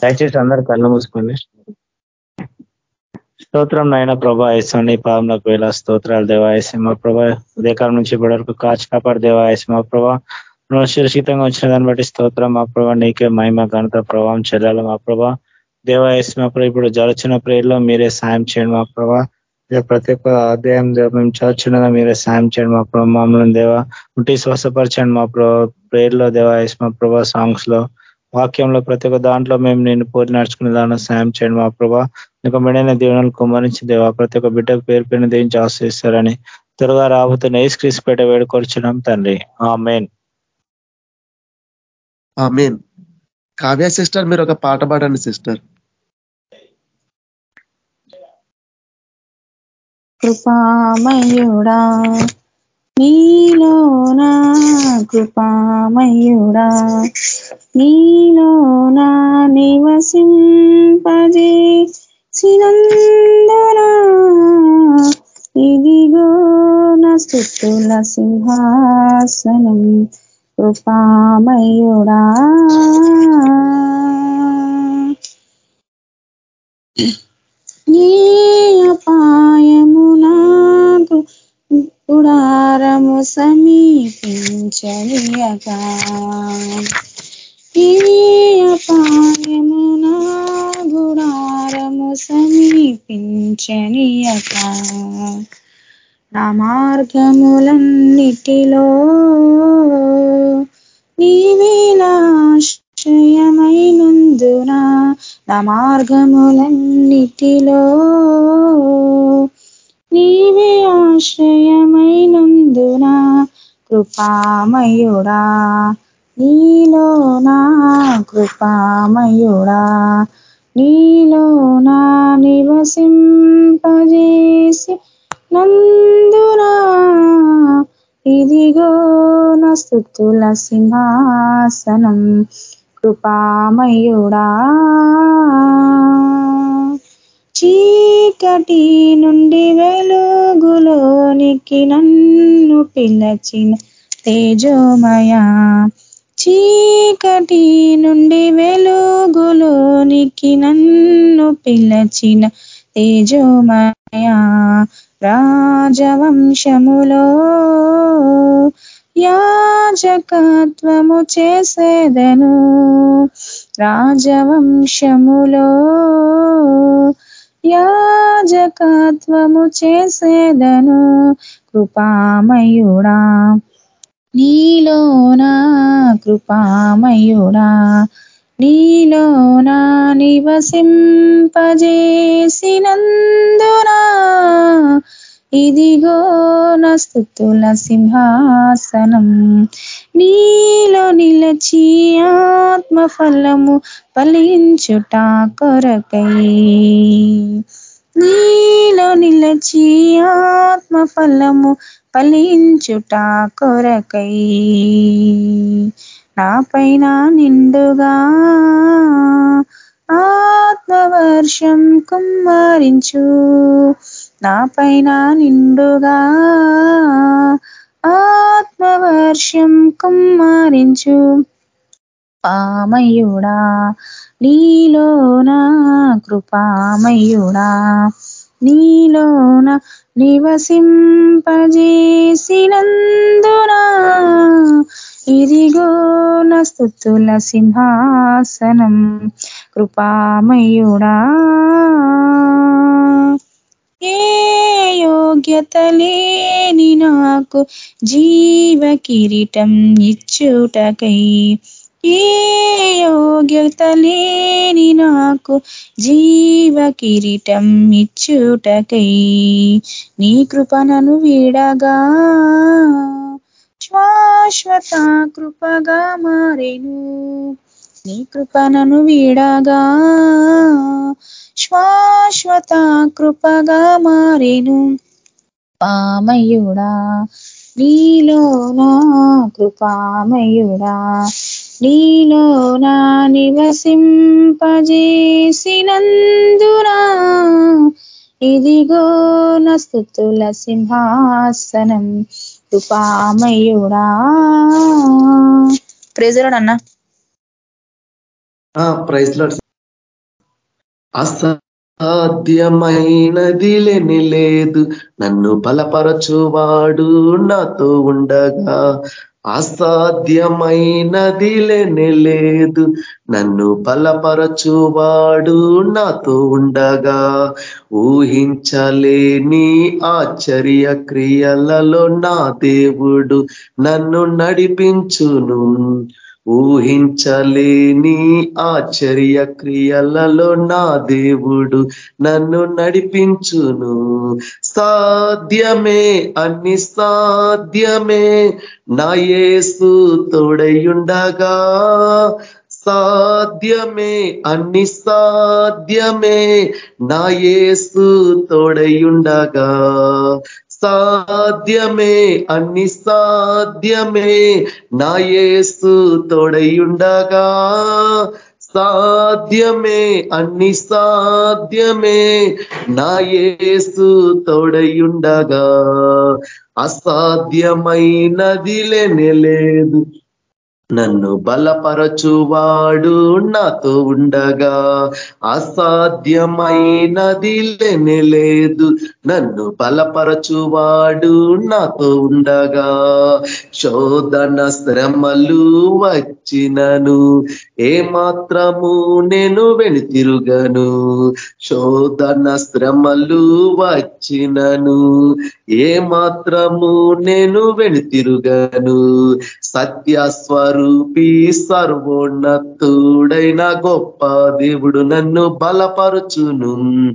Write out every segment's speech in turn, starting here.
దయచేసి అందరు కళ్ళు మూసుకోండి. స్తోత్రం నాయన ప్రభా వేసండి పాదంలోకి వేళ స్తోత్రాలు దేవాయసి మా ప్రభా ఉదయకాలం నుంచి ఇప్పటి వరకు కాచి కాపాడు దేవాయసి మా ప్రభా. నువ్వు సురక్షితంగా వచ్చిన దాన్ని బట్టి స్తోత్రం మా ప్రభా నీకే మహిమ ఘనత ప్రభావం చెల్లాలి మా ప్రభా. దేవాయసి మా ప్రభా ఇప్పుడు జరచిన ప్రేయర్లో మీరే సాయం చేయండి మా ప్రభా. ప్రతి ఒక్క అధ్యాయం మేము చదువుచున్నదా మీరే సాయం చేయండి మా ప్రభా. మమ్మల్ని దేవ ఉంటే శ్వాసపరచండి మా ప్రభా. ప్రేయర్లో దేవాయసి మా ప్రభా సాంగ్స్లో. వాక్యంలో ప్రతి ఒక్క దాంట్లో మేము నేను పోటీ నడుచుకునే దాన్ని సాయం చేయండి మా ప్రభా. నీకు మెడైన దీవెనలు కుమ్మరించి దేవా ప్రతి ఒక్క బిడ్డకు పేరు పేరుని దేవించి ఆశ్రయిస్తారని త్వరగా రాబోతున్న ఏసు క్రీస్పేట వేడుకొచ్చున్నాం తండ్రి. ఆ మెయిన్ మెయిన్ కావ్య సిస్టర్ మీరు ఒక పాట పాడండి సిస్టర్. కృపామయుడా నీలోనా కృపామయుడా నీలోనా నివసింపజే సినందనా. ఇదిగో నస్తుల సింహాసనం కృపామయుడా. నీ అపాయమునా గుడారము సమీపించనియగా ఈ అపాయమునా గుడారము సమీపించనియక. నా మార్గములన్నిటిలో నీవేలాశ్రయమైనందున నా మార్గములన్నిటిలో నీవే ఆశ్రయమైనందున? కృపామయుడా నీలో నా కృపామయుడా నీలో నా నివసింపజేసి నందునా? ఇదిగో నస్తుల సింహాసనం కృపామయుడా. చీకటి నుండి వెలుగులోనికి నన్ను పిలచిన తేజోమయ. చీకటి నుండి వెలుగులోనికి నన్ను పిలచిన తేజోమయ. రాజవంశములో యాజకత్వము చేసేదను. రాజవంశములో యాజకత్వము చేసేదను కృపామయుడా. నీలోనా కృపామయుడా. నీలోనా నివసింపజేసినందునా. ఇదిగో నస్తుతుల సింహాసనం. నీలో నిలచి ఆత్మఫలము ఫలించుట కొరకై. నీలో నిలచి ఆత్మఫలము ఫలించుట కొరకై. నాపైన నిండుగా ఆత్మవర్షం కుమ్మరించు. నాపైన నిండుగా ఆత్మవర్షం కుమ్మరించు. పామయుడా నీలోన కృపామయుడా నీలోన నివసింపజేసినందునా. ఇదిగో నస్తుతుల సింహాసనం కృపామయుడా. ఏ యోగ్యత లేని నాకు జీవ కిరీటం ఇచ్చుటకై. ఏ యోగ్యత లేని నాకు జీవ కిరీటం ఇచ్చుటకై. నీ కృపణను వీడగా శాశ్వత కృపగా మారేను. నీ కృపణను వీడగా శాశ్వత కృపగా మారేను. పామయుడా నీలోనా కృపామయుడా నీలోనా నివసింపజేసినందునా. ఇదిగో నస్తుతుల సింహాసనం కృపామయుడా. ప్రేజరాడు అన్న. ప్రైజ్ లేని లేదు. నన్ను బలపరచువాడు నాతో ఉండగా అసాధ్యమైనది లేని లేదు. నన్ను బలపరచువాడు నాతో ఉండగా ఊహించలేని ఆశ్చర్య క్రియలలో నా దేవుడు నన్ను నడిపించును. ఊహించలేని ఆశ్చర్య క్రియలలో నా దేవుడు నన్ను నడిపించును. సాధ్యమే అన్ని సాధ్యమే. నా యేసు తోడయుండగా. సాధ్యమే అన్ని సాధ్యమే. నా యేసు తోడయుండగా. సాధ్యమే అన్ని సాధ్యమే. నా ఏసు తోడయుండగా సాధ్యమే అన్ని సాధ్యమే. నా ఏసు తోడయుండగా అసాధ్యమైనది లేదు నన్ను బలపరచువాడు నాతో ఉండగా అసాధ్యమైనది లేదు నన్ను బలపరచువాడు నాతో ఉండగా శోధన శ్రమలు వచ్చినను. ఏ మాత్రము నేను వెనుతిరుగను? శోధన శ్రమలు వచ్చినను. ఏ మాత్రము నేను వెనుతిరుగను? సత్యస్వరూపి సర్వోన్నతుడైన గొప్ప దేవుడు నన్ను బలపరుచును.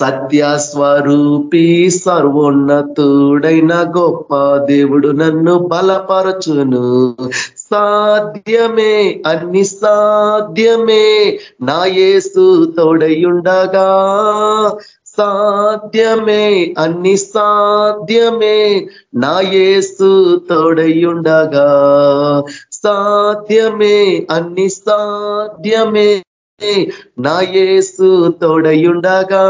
సత్యస్వరూపి సర్వోన్నతుడైన గొప్ప దేవుడు నన్ను బలపరచును. సాధ్యమే అన్ని సాధ్యమే నా యేసు తోడయుండగా. సాధ్యమే అన్ని సాధ్యమే నా యేసు తోడయుండగా. సాధ్యమే అన్ని సాధ్యమే. నా యేసు తోడయుండగా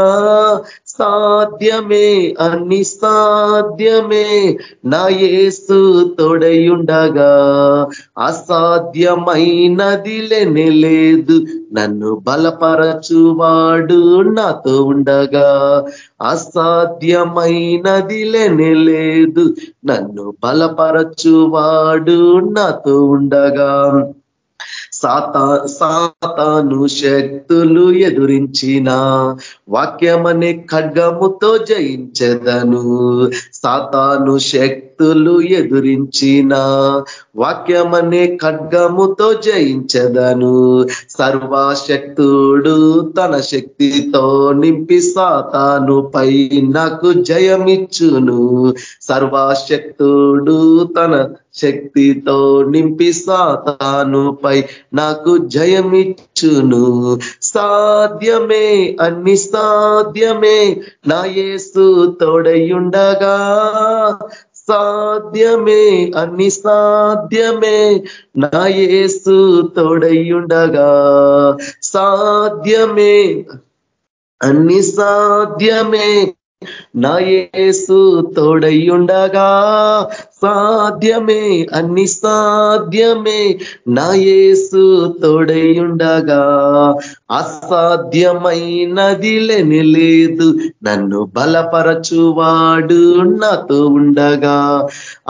సాధ్యమే అన్ని సాధ్యమే. నా యేసు తోడయుండగా అసాధ్యమైనది లేదు. నన్ను బలపరచువాడు నాతో ఉండగా అసాధ్యమైనది లేదు. నన్ను బలపరచువాడు నాతో ఉండగా సాతా సాతాను శక్తులు ఎదురించిన వాక్యమనే ఖడ్గముతో జయించదను. సాతాను శక్తులు ఎదురించిన వాక్యమనే ఖడ్గముతో జయించదను. సర్వశక్తుడు తన శక్తితో నింపి సాతాను పై నాకు జయమిచ్చును. సర్వశక్తుడు తన శక్తితో నింపి సాతానుపై నాకు జయమిచ్చును. సాధ్యమే అన్ని సాధ్యమే. నా యేసు తోడయుండగా. సాధ్యమే అన్ని సాధ్యమే. నా యేసు తోడయుండగా. సాధ్యమే అన్ని సాధ్యమే. నా యేసు తోడయుండగా. సాధ్యమే అన్ని సాధ్యమే. నా యేసు తోడయ్యుండగా అసాధ్యమైనది లేని లేదు నన్ను బలపరచువాడు నాతో ఉండగా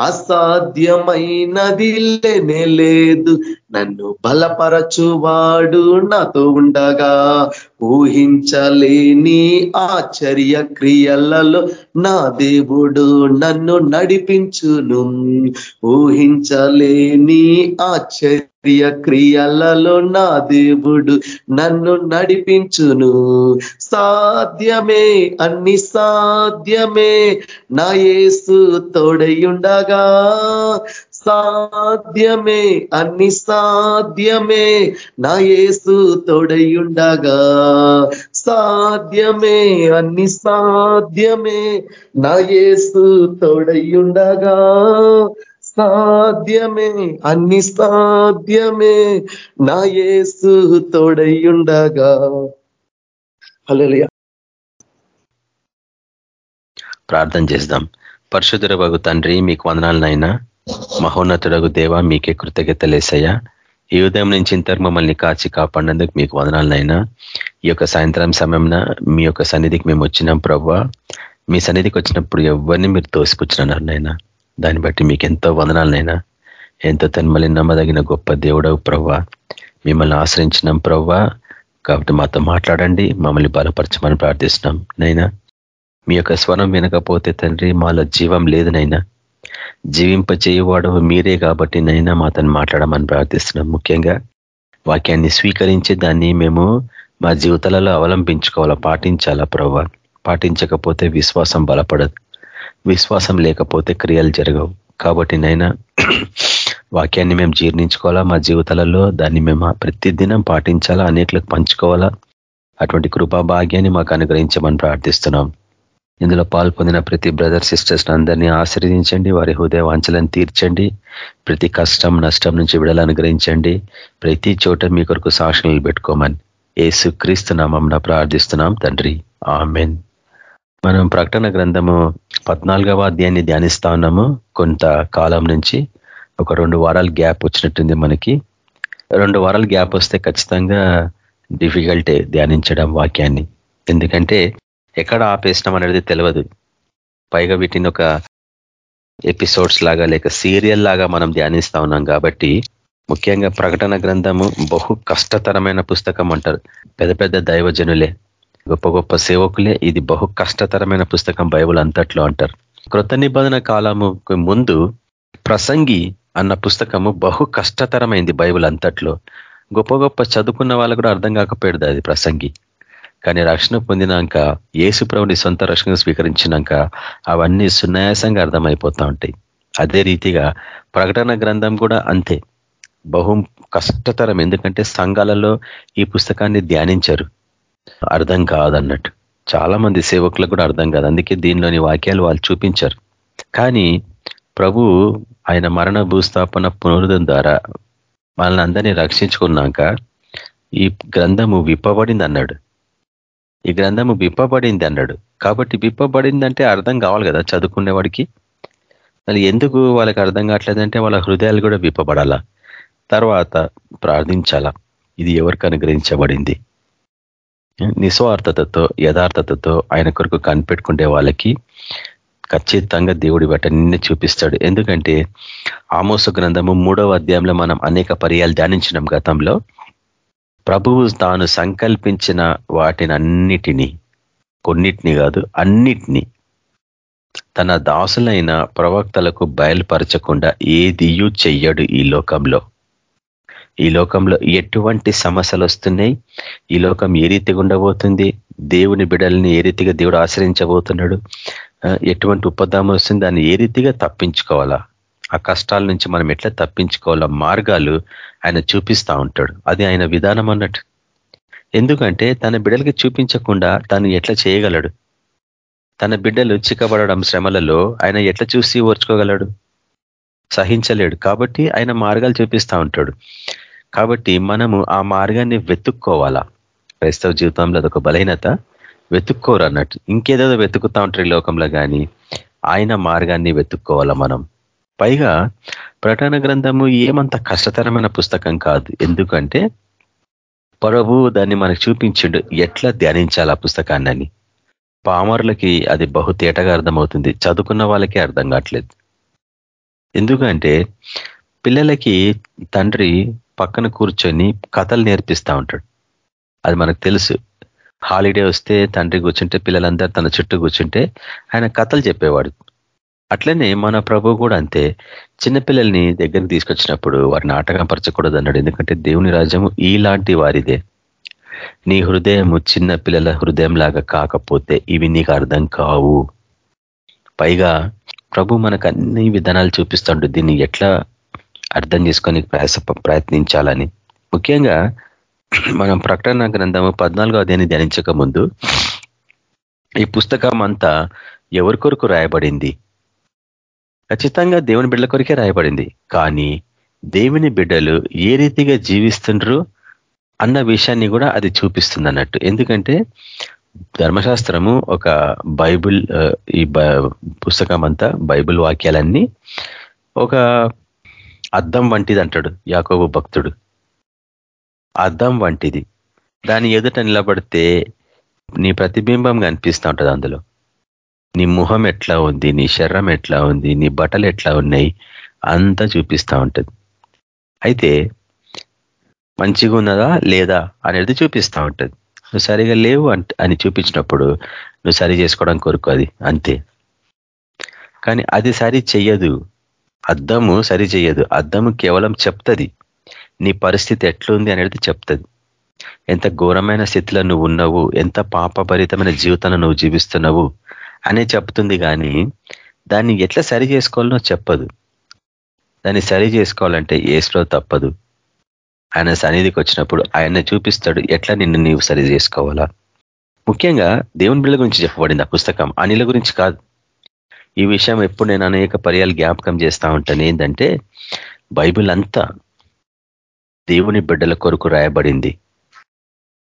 అసాధ్యమైనది లేని లేదు నన్ను బలపరచువాడు నాతో ఉండగా ఊహించలేని ఆశ్చర్య క్రియలలో నా దేవుడు నన్ను నడిపించును. ఊహించలేని ఆశ్చర్య క్రియలలో నా దేవుడు నన్ను నడిపించును. సాధ్యమే అన్ని సాధ్యమే. నా యేసు తోడయుండగా. సాధ్యమే అన్ని సాధ్యమే. నా యేసు తోడయుండగా. సాధ్యమే అన్ని సాధ్యమే. నా యేసు తోడయ్యుండగా సాధ్యమే అన్ని సాధ్యమే. నా యేసు తోడయ్యుండగా. హలో ప్రార్థన చేద్దాం. పరిశుద్ధుర బగు తండ్రి మీకు వందనాలనైనా. మహోన్నతుడగు దేవ మీకే కృతజ్ఞతలేసయ్యా ఈ ఉదయం నుంచి ఇంతకు మమ్మల్ని కాచి కాపాడినందుకు మీకు వదనాలనైనా. ఈ యొక్క సాయంత్రం సమయంన మీ యొక్క సన్నిధికి మేము వచ్చినాం ప్రవ్వా. మీ సన్నిధికి వచ్చినప్పుడు ఎవరిని మీరు తోసుకొచ్చినారు నైనా దాన్ని బట్టి మీకు ఎంతో వందనాలనైనా ఎంతో తన్మలి నమ్మదగిన గొప్ప దేవుడవు ప్రవ్వా. మిమ్మల్ని ఆశ్రయించినాం ప్రవ్వా. కాబట్టి మాతో మాట్లాడండి మమ్మల్ని బలపరచమని ప్రార్థిస్తున్నాం నైనా మీ యొక్క స్వరం వినకపోతే తండ్రి మాలో జీవం లేదు నైనా జీవింప చేయవాడు మీరే కాబట్టి నైనా మాతను మాట్లాడమని ప్రార్థిస్తున్నాం ముఖ్యంగా. వాక్యాన్ని స్వీకరించి దాన్ని మేము మా జీవితాలలో అవలంబించుకోవాలా? పాటించాలా ప్రభావ పాటించకపోతే విశ్వాసం బలపడదు. విశ్వాసం లేకపోతే క్రియలు జరగవు. కాబట్టి నైనా వాక్యాన్ని మేము జీర్ణించుకోవాలా? మా జీవితాలలో దాన్ని మేము ప్రతిదినం పాటించాలా? అనేకలకు పంచుకోవాలా? అటువంటి కృపా భాగ్యాన్ని మాకు అనుగ్రహించమని ప్రార్థిస్తున్నాం. ఇందులో పాల్పొందిన ప్రతి బ్రదర్ సిస్టర్స్ అందరినీ ఆశ్రయించండి వారి హృదయ వాంఛలను తీర్చండి. ప్రతి కష్టం నష్టం నుంచి విడుదల అనుగ్రహించండి. ప్రతి చోట మీ కొరకు సాక్షులు పెట్టుకోమని. ఏసు క్రీస్తు నామం ప్రార్థిస్తున్నాం తండ్రి. ఆమెన్. మనం ప్రకటన గ్రంథము పద్నాలుగవ అధ్యాయాన్ని ధ్యానిస్తా ఉన్నాము. కొంత కాలం నుంచి ఒక రెండు వారాల గ్యాప్ వచ్చినట్టుంది మనకి. రెండు వారాల గ్యాప్ వస్తే ఖచ్చితంగా డిఫికల్టే ధ్యానించడం వాక్యాన్ని. ఎందుకంటే ఎక్కడ ఆపేసినాం అనేది తెలియదు పైగా వీటిని ఒక ఎపిసోడ్స్ లాగా లేక సీరియల్ లాగా మనం ధ్యానిస్తా ఉన్నాం కాబట్టి ముఖ్యంగా ప్రకటన గ్రంథము బహు కష్టతరమైన పుస్తకం అంటారు. పెద్ద పెద్ద దైవజనులే గొప్ప గొప్ప సేవకులే ఇది బహు కష్టతరమైన పుస్తకం బైబుల్ అంతట్లో అంటారు. కృత నిబంధన కాలముకు ముందు ప్రసంగి అన్న పుస్తకము బహు కష్టతరమైంది బైబుల్ అంతట్లో. గొప్ప గొప్ప చదువుకున్న వాళ్ళకు కూడా అర్థం కాకపోయేది అది ప్రసంగి. కానీ రక్షణ పొందినాక ఏసుప్రభుని సొంత రక్షణ స్వీకరించినాక అవన్నీ సునాయాసంగా అర్థమైపోతూ ఉంటాయి. అదే రీతిగా ప్రకటన గ్రంథం కూడా అంతే. బహు కష్టతరం. ఎందుకంటే సంఘాలలో ఈ పుస్తకాన్ని ధ్యానించరు. అర్థం కాదన్నట్టు. చాలా మంది సేవకులకు కూడా అర్థం కాదు. అందుకే దీనిలోని వాక్యాలు వాళ్ళు చూపించారు. కానీ ప్రభు ఆయన మరణ భూస్థాపన పునరుద్ధం ద్వారా మనల్ని అందరినీ రక్షించుకున్నాక ఈ గ్రంథము విప్పబడింది అన్నాడు ఈ గ్రంథము విప్పబడింది అన్నాడు కాబట్టి విప్పబడిందంటే అర్థం కావాలి కదా చదువుకునేవాడికి? మళ్ళీ ఎందుకు వాళ్ళకి అర్థం కావట్లేదంటే వాళ్ళ హృదయాలు కూడా విప్పబడాలా? తర్వాత ప్రార్థించాలా? ఇది ఎవరికి అనుగ్రహించబడింది? నిస్వార్థతతో యథార్థతతో ఆయన కొరకు కనిపెట్టుకుంటే వాళ్ళకి ఖచ్చితంగా దేవుడి బట్ట నిన్నే చూపిస్తాడు. ఎందుకంటే ఆమోస గ్రంథము మూడవ అధ్యాయంలో మనం అనేక పర్యాలు ధ్యానించినాం గతంలో. ప్రభువు తాను సంకల్పించిన వాటిని అన్నిటినీ కొన్నిటిని కాదు అన్నిటినీ తన దాసులైన ప్రవక్తలకు బయలుపరచకుండా ఏదియు చెయ్యడు ఈ లోకంలో. ఈ లోకంలో ఎటువంటి సమస్యలు వస్తున్నాయి? ఈ లోకం ఏ రీతిగా ఉండబోతుంది? దేవుని బిడల్ని ఏ రీతిగా దేవుడు ఆశ్రయించబోతున్నాడు? ఎటువంటి ఉపదామం వస్తుంది? దాన్ని ఏ రీతిగా తప్పించుకోవాలా? ఆ కష్టాల నుంచి మనం ఎట్లా తప్పించుకోవాలా? మార్గాలు ఆయన చూపిస్తూ ఉంటాడు. అది ఆయన విధానం అన్నట్టు. ఎందుకంటే తన బిడ్డలకి చూపించకుండా తను ఎట్లా చేయగలడు? తన బిడ్డలు చిక్కబడడం శ్రమలలో ఆయన ఎట్లా చూసి ఓర్చుకోగలడు? సహించలేడు. కాబట్టి ఆయన మార్గాలు చూపిస్తూ ఉంటాడు. కాబట్టి మనము ఆ మార్గాన్ని వెతుక్కోవాలా? క్రైస్తవ జీవితంలో అదొక బలహీనత. వెతుక్కోరు అన్నట్టు. ఇంకేదో వెతుకుతా ఉంటారు ఈ లోకంలో కానీ ఆయన మార్గాన్ని వెతుక్కోవాలా మనం? పైగా ప్రకటన గ్రంథము ఏమంత కష్టతరమైన పుస్తకం కాదు. ఎందుకంటే ప్రభు దాన్ని మనకు చూపించిండు. ఎట్లా ధ్యానించాలి ఆ పుస్తకాన్ని పామరులకి అది బహు తేటగా అర్థమవుతుంది. చదువుకున్న వాళ్ళకే అర్థం కావట్లేదు. ఎందుకంటే పిల్లలకి తండ్రి పక్కన కూర్చొని కథలు నేర్పిస్తూ ఉంటాడు. అది మనకు తెలుసు. హాలిడే వస్తే తండ్రి కూర్చుంటే పిల్లలందరూ తన చుట్టూ కూర్చుంటే ఆయన కథలు చెప్పేవాడు. అట్లనే మన ప్రభు కూడా అంతే. చిన్నపిల్లల్ని దగ్గరికి తీసుకొచ్చినప్పుడు వారిని ఆటగా పరచకూడదు అన్నాడు ఎందుకంటే దేవుని రాజ్యము ఈలాంటి వారిదే. నీ హృదయము చిన్న పిల్లల హృదయం లాగా కాకపోతే ఇవి నీకు అర్థం కావు. పైగా ప్రభు మనకు అన్ని విధానాలు చూపిస్తాడు. దీన్ని ఎట్లా అర్థం చేసుకొని ప్రయాస ప్రయత్నించాలని. ముఖ్యంగా మనం ప్రకటన గ్రంథము పద్నాలుగో అధ్యాయాన్ని ధ్యానించక ముందు ఈ పుస్తకం అంతా ఎవరి కొరకు రాయబడింది? ఖచ్చితంగా దేవుని బిడ్డల కొరికే రాయబడింది. కానీ దేవుని బిడ్డలు ఏ రీతిగా జీవిస్తుండ్రు అన్న విషయాన్ని కూడా అది చూపిస్తుంది అన్నట్టు ఎందుకంటే ధర్మశాస్త్రము ఒక బైబుల్ ఈ పుస్తకం అంతా బైబుల్ వాక్యాలన్నీ ఒక అద్దం వంటిది అంటాడు యాకోబు భక్తుడు. అద్దం వంటిది. దాని ఎదుట నిలబడితే నీ ప్రతిబింబం కనిపిస్తూ ఉంటుంది అందులో. నీ ముఖం ఎట్లా ఉంది నీ శరీరం ఎట్లా ఉంది నీ బట్టలు ఎట్లా ఉన్నాయి అంతా చూపిస్తూ ఉంటుంది. అయితే మంచిగా ఉన్నదా లేదా అనేది చూపిస్తూ ఉంటుంది. నువ్వు సరిగా లేవు అని చూపించినప్పుడు నువ్వు సరి చేసుకోవడం కొరకు అది అంతే. కానీ అది సరి చెయ్యదు. అద్దము సరిచేయదు అద్దము కేవలం చెప్తుంది. నీ పరిస్థితి ఎట్లుంది అనేది చెప్తుంది. ఎంత ఘోరమైన స్థితిలో నువ్వు ఉన్నావు ఎంత పాపభరితమైన జీవితాన్ని నువ్వు జీవిస్తున్నావు అనే చెప్తుంది కానీ దాన్ని ఎట్లా సరి చేసుకోవాలనో చెప్పదు. దాన్ని సరి చేసుకోవాలంటే ఏసులో తప్పదు. ఆయన సన్నిధికి వచ్చినప్పుడు ఆయన చూపిస్తాడు ఎట్లా నిన్ను నీవు సరి చేసుకోవాలా. ముఖ్యంగా దేవుని బిళ్ళ గురించి చెప్పబడింది ఆ పుస్తకం. అనిల గురించి కాదు. ఈ విషయం ఎప్పుడు నేను అనేక పర్యాలు జ్ఞాపకం చేస్తా ఉంటాను. ఏంటంటే బైబిల్ అంతా దేవుని బిడ్డల కొరకు రాయబడింది.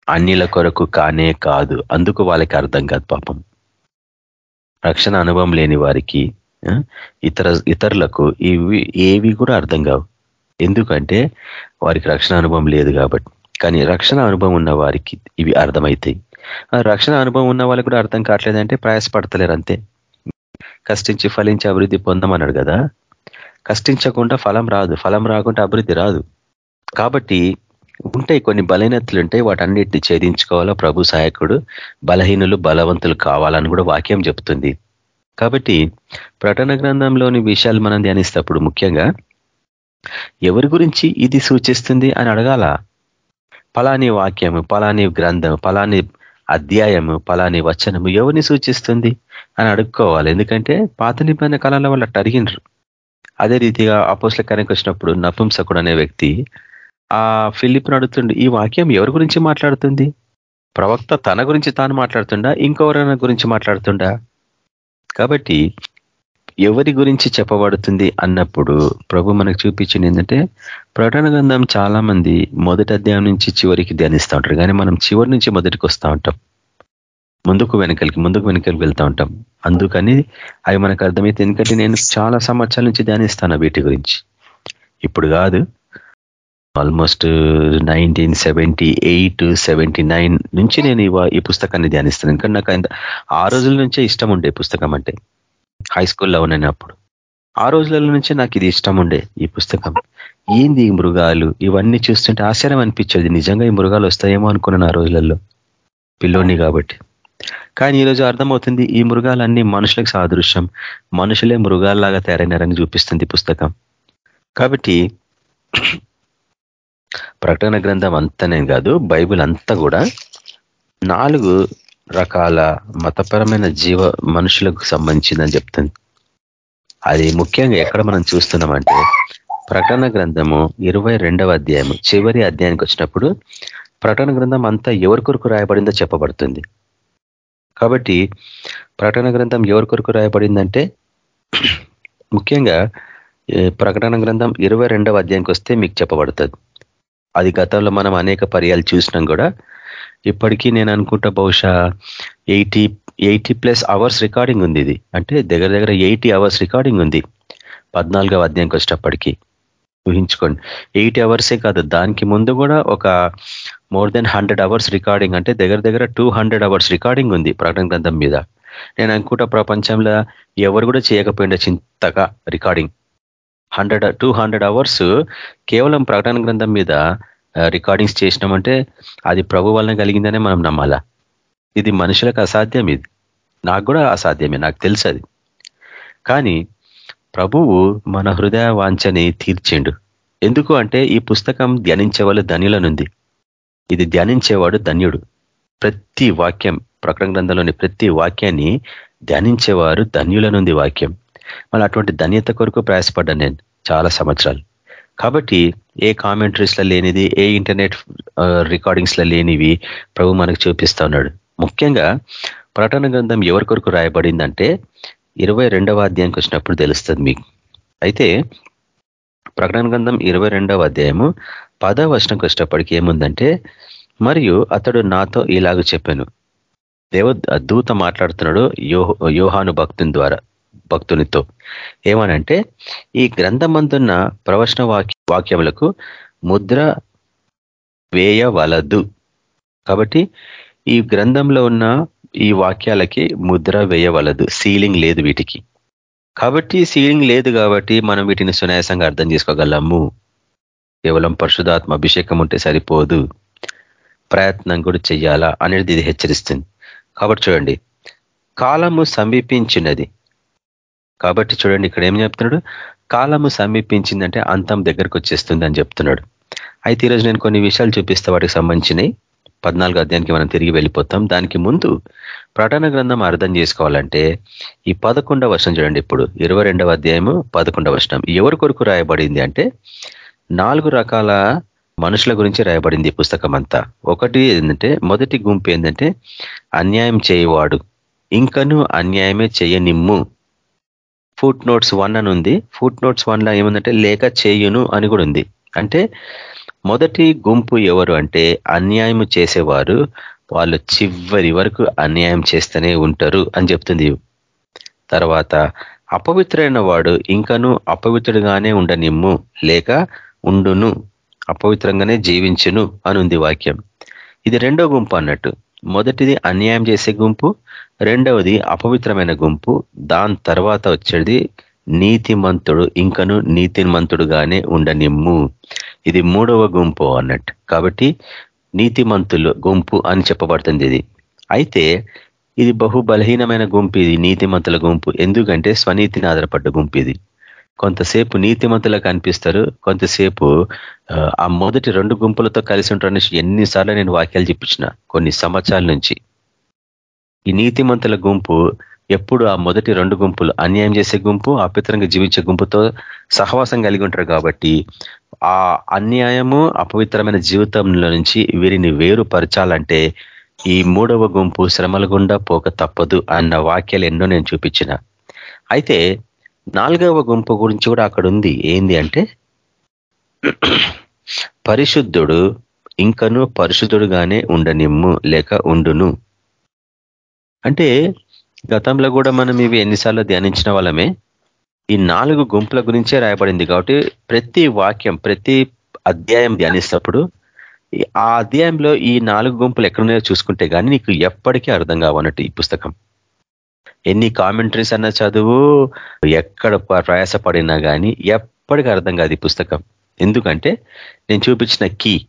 అన్నిల కొరకు కానే కాదు. అందుకు వాళ్ళకి అర్థం కాదు పాపం. రక్షణ అనుభవం లేని వారికి ఇతర ఇతరులకు ఇవి ఏవి కూడా అర్థం కావు. ఎందుకంటే వారికి రక్షణ అనుభవం లేదు కాబట్టి. కానీ రక్షణ అనుభవం ఉన్న వారికి ఇవి అర్థమవుతాయి రక్షణ అనుభవం ఉన్న వాళ్ళకి కూడా అర్థం కావట్లేదంటే ప్రయాసపడతలేరు అంతే. కష్టించి ఫలించి అభివృద్ధి పొందమన్నాడు కదా? కష్టించకుండా ఫలం రాదు. ఫలం రాకుండా అభివృద్ధి రాదు. కాబట్టి ఉంటాయి కొన్ని బలహీనతలు ఉంటాయి. వాటన్నిటిని ఛేదించుకోవాలా ప్రభు సహాయకుడు? బలహీనులు బలవంతులు కావాలని కూడా వాక్యం చెప్తుంది కాబట్టి ప్రకటన గ్రంథంలోని విషయాలు మనం ధ్యానిస్తప్పుడు ముఖ్యంగా ఎవరి గురించి ఇది సూచిస్తుంది అని అడగాల? పలాని వాక్యము పలాని గ్రంథం పలాని అధ్యాయము పలాని వచనము ఎవరిని సూచిస్తుంది? అని అడుక్కోవాలి. ఎందుకంటే పాత నిబంధన కాలంలో వాళ్ళు అట్టు అడిగినరు అదే రీతిగా అపోస్ల కార్యంకి వచ్చినప్పుడు నపుంసకుడు అనే వ్యక్తి ఆ ఫిలిప్ అడుగుతుండే ఈ వాక్యం ఎవరి గురించి మాట్లాడుతుంది? ప్రవక్త తన గురించి తాను మాట్లాడుతుండా? ఇంకెవరైనా గురించి మాట్లాడుతుండా? కాబట్టి ఎవరి గురించి చెప్పబడుతుంది అన్నప్పుడు ప్రభు మనకు చూపించింది ఏంటంటే ప్రకటన గ్రంథం చాలా మంది మొదటి అధ్యాయం నుంచి చివరికి ధ్యానిస్తూ ఉంటారు. కానీ మనం చివరి నుంచి మొదటికి వస్తూ ఉంటాం. ముందుకు వెనకలికి ముందుకు వెనకలికి వెళ్తూ ఉంటాం. అందుకని అవి మనకు అర్థమైతే ఎందుకంటే నేను చాలా సంవత్సరాల నుంచి ధ్యానిస్తాను వీటి గురించి. ఇప్పుడు కాదు. Almost nineteen seventy eight seventy nine నుంచి నేను ఈ పుస్తకాన్ని ధ్యానిస్తాను. ఎందుకంటే నాకు ఆ రోజుల నుంచే ఇష్టం ఉండే పుస్తకం అంటే. హై స్కూల్లో ఉన్నాను అప్పుడు ఆ రోజుల నుంచే నాకు ఇది ఇష్టం ఉండే ఈ పుస్తకం. ఏంది ఈ మృగాలు? ఇవన్నీ చూస్తుంటే ఆశ్చర్యం అనిపించేది. నిజంగా ఈ మృగాలు వస్తాయేమో అనుకున్నాను ఆ రోజులలో. పిల్లోని కాబట్టి. కానీ ఈరోజు అర్థమవుతుంది ఈ మృగాలన్నీ మనుషులకు సాదృశ్యం. మనుషులే మృగాల్లాగా తయారైనారని చూపిస్తుంది పుస్తకం. కాబట్టి ప్రకటన గ్రంథం అంతనే కాదు బైబిల్ అంతా కూడా నాలుగు రకాల మతపరమైన జీవ మనుషులకు సంబంధించిందని చెప్తుంది. అది ముఖ్యంగా ఎక్కడ మనం చూస్తున్నామంటే ప్రకటన గ్రంథము ఇరవై అధ్యాయము చివరి అధ్యాయానికి వచ్చినప్పుడు ప్రకటన గ్రంథం అంతా ఎవరి కొరకు రాయబడిందో చెప్పబడుతుంది. కాబట్టి ప్రకటన గ్రంథం ఎవరి కొరకు రాయబడిందంటే ముఖ్యంగా ప్రకటన గ్రంథం ఇరవై అధ్యాయానికి వస్తే మీకు చెప్పబడుతుంది. అది గతంలో మనం అనేక పర్యాలు చూసినాం కూడా. ఇప్పటికీ నేను అనుకుంటా బహుశా eighty eighty plus hours recording ఉంది ఇది. అంటే దగ్గర దగ్గర ఎయిటీ అవర్స్ రికార్డింగ్ ఉంది పద్నాలుగవ అధ్యాయంకి వచ్చేటప్పటికీ. ఊహించుకోండి. ఎయిటీ అవర్సే కాదు దానికి ముందు కూడా ఒక more than hundred hours recording అంటే దగ్గర దగ్గర టూ హండ్రెడ్ అవర్స్ రికార్డింగ్ ఉంది ప్రకటన గ్రంథం మీద. నేను అనుకుంటా ప్రపంచంలో ఎవరు కూడా చేయకపోయిండే చింతగా recording. Hundred two hundred hours కేవలం ప్రకటన గ్రంథం మీద రికార్డింగ్స్ చేసినామంటే అది ప్రభు వలన కలిగిందనే మనం నమ్మాలా? ఇది మనుషులకు అసాధ్యం ఇది. నాకు కూడా అసాధ్యమే నాకు తెలుసు అది. కానీ ప్రభువు మన హృదయ వాంఛని తీర్చిండు. ఎందుకు అంటే ఈ పుస్తకం ధ్యానించే వాళ్ళు ధనిలనుంది ఇది ధ్యానించేవాడు ధన్యుడు. ప్రతి వాక్యం ప్రకటన గ్రంథంలోని ప్రతి వాక్యాన్ని ధ్యానించేవారు ధన్యులనుంది వాక్యం. మళ్ళీ అటువంటి ధన్యత కొరకు ప్రయాసపడ్డాను నేను చాలా సంవత్సరాలు. కాబట్టి ఏ కామెంటరీస్లో లేనిది ఏ ఇంటర్నెట్ రికార్డింగ్స్లో లేనివి ప్రభు మనకు చూపిస్తా ఉన్నాడు. ముఖ్యంగా ప్రకటన గ్రంథం ఎవరి కొరకు రాయబడిందంటే ఇరవై రెండవ అధ్యాయంకి వచ్చినప్పుడు తెలుస్తుంది మీకు. అయితే ప్రకటన గ్రంథం ఇరవై రెండవ అధ్యాయము పదవ వర్షంకి వచ్చేటప్పటికి ఏముందంటే మరియు అతడు నాతో ఇలాగ చెప్పాను. దేవ దూత మాట్లాడుతున్నాడు యోహాను భక్తుని ద్వారా భక్తునితో. ఏమనంటే ఈ గ్రంథమందున్న ప్రవచన వాక్యములకు ముద్ర వేయవలదు. కాబట్టి ఈ గ్రంథంలో ఉన్న ఈ వాక్యాలకి ముద్ర వేయవలదు. సీలింగ్ లేదు వీటికి. కాబట్టి సీలింగ్ లేదు కాబట్టి మనం వీటిని సునాయాసంగా అర్థం చేసుకోగలము. కేవలం పరిశుధాత్మ అభిషేకం ఉంటే సరిపోదు. ప్రయత్నం కూడా చెయ్యాలా అనేది ఇది హెచ్చరిస్తుంది. కాబట్టి చూడండి కాలము సమీపించినది. కాబట్టి చూడండి ఇక్కడ ఏం చెప్తున్నాడు? కాలము సమీపించిందంటే అంతం దగ్గరకు వచ్చేస్తుంది అని చెప్తున్నాడు. అయితే ఈరోజు నేను కొన్ని విషయాలు చూపిస్తే వాటికి సంబంధించినవి. పద్నాలుగు అధ్యాయానికి మనం తిరిగి వెళ్ళిపోతాం. దానికి ముందు ప్రటన గ్రంథం అర్థం చేసుకోవాలంటే ఈ పదకొండవ వర్షం చూడండి ఇప్పుడు. ఇరవై అధ్యాయము పదకొండవ వర్షం ఎవరి కొరకు రాయబడింది అంటే నాలుగు రకాల మనుషుల గురించి రాయబడింది పుస్తకం అంతా ఒకటి ఏంటంటే మొదటి గుంపు ఏంటంటే అన్యాయం చేయవాడు. ఇంకను అన్యాయమే చేయనిమ్ము. ఫుట్ నోట్స్ వన్ అని ఉంది. ఫుట్ నోట్స్ వన్లో ఏముందంటే లేక చేయును అని కూడా ఉంది. అంటే మొదటి గుంపు ఎవరు అంటే అన్యాయం చేసేవారు. వాళ్ళు చివరి వరకు అన్యాయం చేస్తూనే ఉంటారు అని చెప్తుంది. తర్వాత అపవిత్రైన వాడు ఇంకను అపవిత్రుడుగానే ఉండనిమ్ము. లేక ఉండును అపవిత్రంగానే జీవించును అనుంది వాక్యం. ఇది రెండో గుంపు అన్నట్టు. మొదటిది అన్యాయం చేసే గుంపు రెండవది అపవిత్రమైన గుంపు. దాని తర్వాత వచ్చేది నీతిమంతుడు ఇంకను నీతిమంతుడుగానే ఉండనిమ్ము. ఇది మూడవ గుంపు అన్నట్టు. కాబట్టి నీతిమంతులు గుంపు అని చెప్పబడుతుంది ఇది. అయితే ఇది బహు బలహీనమైన గుంపు ఇది నీతిమంతుల గుంపు. ఎందుకంటే స్వనీతిని ఆధారపడ్డ గుంపు ఇది. కొంతసేపు నీతిమంతులకు అనిపిస్తారు కొంతసేపు ఆ మొదటి రెండు గుంపులతో కలిసి ఉంటారని ఎన్నిసార్లు నేను వాక్యాలు చెప్పించిన కొన్ని సంవత్సరాల నుంచి. ఈ నీతిమంతుల గుంపు ఎప్పుడు ఆ మొదటి రెండు గుంపులు అన్యాయం చేసే గుంపు అపితరంగా జీవించే గుంపుతో సహవాసం కలిగి ఉంటారు కాబట్టి ఆ అన్యాయము అపవిత్రమైన జీవితంలో నుంచి వీరిని వేరుపరచాలంటే ఈ మూడవ గుంపు శ్రమల గుండా పోక తప్పదు అన్న వాక్యాలు ఎన్నో నేను చూపించిన. అయితే నాలుగవ గుంపు గురించి కూడా అక్కడ ఉంది. ఏంది అంటే పరిశుద్ధుడు ఇంకను పరిశుద్ధుడుగానే ఉండనిమ్ము లేక ఉండును. అంటే గతంలో కూడా మనం ఇవి ఎన్నిసార్లు ధ్యానించిన వాళ్ళమే. ఈ నాలుగు గుంపుల గురించే రాయబడింది కాబట్టి ప్రతి వాక్యం ప్రతి అధ్యాయం ధ్యానిస్తప్పుడు ఆ అధ్యాయంలో ఈ నాలుగు గుంపులు ఎక్కడున్నాయో చూసుకుంటే కానీ నీకు ఎప్పటికీ అర్థం కావన్నట్టు ఈ పుస్తకం. ఎన్ని కామెంటరీస్ అన్న చదువు ఎక్కడ ప్రయాసపడినా కానీ ఎప్పటికీ అర్థం కాదు ఈ పుస్తకం. ఎందుకంటే నేను చూపించిన కీ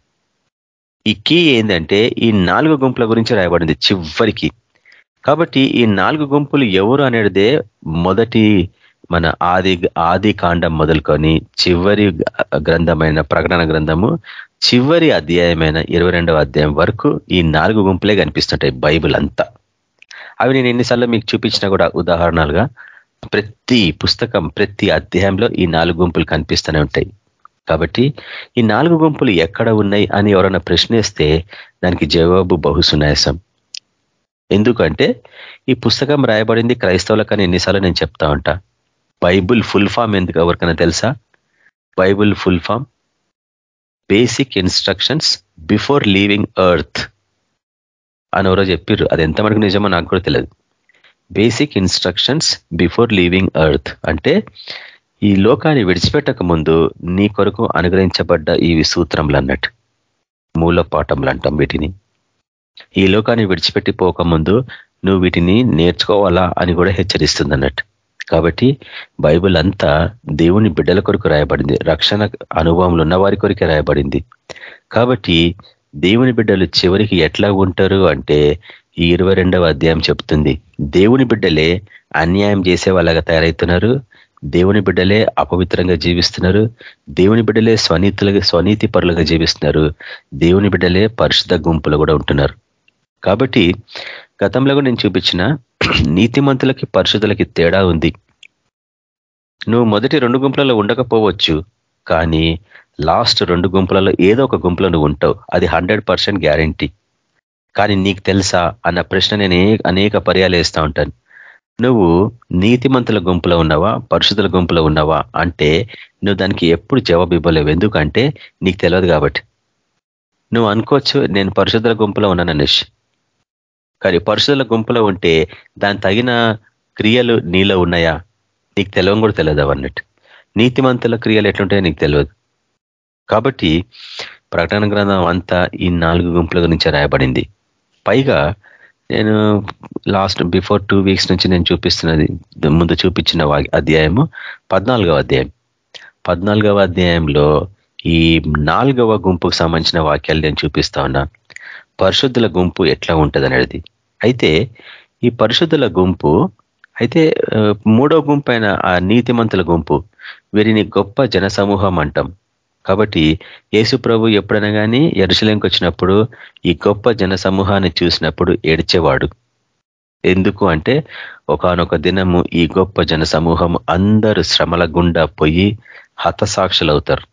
ఈ కీ ఏంటంటే ఈ నాలుగు గుంపుల గురించి రాయబడింది చివరికి. కాబట్టి ఈ నాలుగు గుంపులు ఎవరు అనేదే మొదటి మన ఆది ఆది కాండం మొదలుకొని చివరి గ్రంథమైన ప్రకటన గ్రంథము చివరి అధ్యాయమైన ఇరవై అధ్యాయం వరకు ఈ నాలుగు గుంపులే కనిపిస్తుంటాయి బైబుల్ అంతా. అవి నేను ఎన్నిసార్లు మీకు చూపించినా కూడా ఉదాహరణలుగా ప్రతి పుస్తకం ప్రతి అధ్యాయంలో ఈ నాలుగు గుంపులు కనిపిస్తూనే ఉంటాయి. కాబట్టి ఈ నాలుగు గుంపులు ఎక్కడ ఉన్నాయి అని ఎవరైనా ప్రశ్నిస్తే దానికి జవాబు బహుసున్యాసం ఎందుకంటే ఈ పుస్తకం రాయబడింది క్రైస్తవులకని ఎన్నిసార్లు నేను చెప్తా ఉంటా. బైబుల్ ఫుల్ ఫామ్ ఎందుకు ఎవరికైనా తెలుసా? Bible full form basic instructions before leaving earth. అని ఎవరో చెప్పారు అది ఎంత మనకు నిజమో నాకు కూడా తెలియదు basic instructions before leaving earth అంటే ఈ లోకాన్ని విడిచిపెట్టక ముందు నీ కొరకు అనుగ్రహించబడ్డ ఈ సూత్రంలు అన్నట్టు మూల పాఠంలు అంటాం వీటిని. ఈ లోకాన్ని విడిచిపెట్టి పోకముందు నువ్వు వీటిని నేర్చుకోవాలా అని కూడా హెచ్చరిస్తుంది అన్నట్టు కాబట్టి బైబుల్ అంతా దేవుని బిడ్డల కొరకు రాయబడింది. రక్షణ అనుభవంలో ఉన్న వారి కొరికే రాయబడింది. కాబట్టి దేవుని బిడ్డలు చివరికి ఎట్లా ఉంటారు అంటే ఈ ఇరవై అధ్యాయం చెప్తుంది. దేవుని బిడ్డలే అన్యాయం చేసే వాళ్ళగా తయారవుతున్నారు దేవుని బిడ్డలే అపవిత్రంగా జీవిస్తున్నారు. దేవుని బిడ్డలే స్వనీతులుగా స్వనీతి పరులుగా జీవిస్తున్నారు. దేవుని బిడ్డలే పరిశుద్ధ గుంపులు కూడా ఉంటున్నారు. కాబట్టి గతంలో కూడా నేను చూపించిన నీతిమంతులకి పరిశుద్ధులకి తేడా ఉంది. నువ్వు మొదటి రెండు గుంపులలో ఉండకపోవచ్చు. కానీ లాస్ట్ రెండు గుంపులలో ఏదో ఒక గుంపులో నువ్వు ఉంటావు. అది హండ్రెడ్ పర్సెంట్ గ్యారంటీ. కానీ నీకు తెలుసా? అన్న ప్రశ్న నేను అనేక పర్యాలు వేస్తూ ఉంటాను. నువ్వు నీతిమంతుల గుంపులో ఉన్నావా? పరిశుద్ధుల గుంపులో ఉన్నావా? అంటే నువ్వు దానికి ఎప్పుడు జవాబు ఇవ్వలేవు. ఎందుకంటే నీకు తెలియదు కాబట్టి. నువ్వు అనుకోవచ్చు నేను పరిశుద్ధుల గుంపులో ఉన్నాను అనేష్. కానీ పరిశుద్ధుల గుంపులో ఉంటే దాని తగిన క్రియలు నీలో ఉన్నాయా? నీకు తెలియని కూడా తెలియదు అవన్నట్టు నీతిమంతుల క్రియలు ఎట్లుంటాయో నీకు తెలియదు కాబట్టి ప్రకటన గ్రంథం అంతా ఈ నాలుగు గుంపుల గురించి రాయబడింది. పైగా నేను లాస్ట్ బిఫోర్ టూ వీక్స్ నుంచి నేను చూపిస్తున్నది ముందు చూపించిన అధ్యాయము పద్నాలుగవ అధ్యాయం. పద్నాలుగవ అధ్యాయంలో ఈ నాలుగవ గుంపుకు సంబంధించిన వాక్యాలు నేను చూపిస్తా ఉన్నా. పరిశుద్ధుల గుంపు ఎట్లా ఉంటుంది అనేది అయితే ఈ పరిశుద్ధుల గుంపు అయితే మూడో గుంపు అయిన ఆ నీతిమంతుల గుంపు వీరిని గొప్ప జనసమూహం అంటాం కాబట్టి యేసు ప్రభు ఎప్పుడైనా కానీ ఎరుశలంకి వచ్చినప్పుడు ఈ గొప్ప జన సమూహాన్ని చూసినప్పుడు ఏడ్చేవాడు. ఎందుకు అంటే ఒకనొక దినము ఈ గొప్ప జనసమూహం అందరూ శ్రమల గుండా పోయి హతసాక్షులు అవుతారు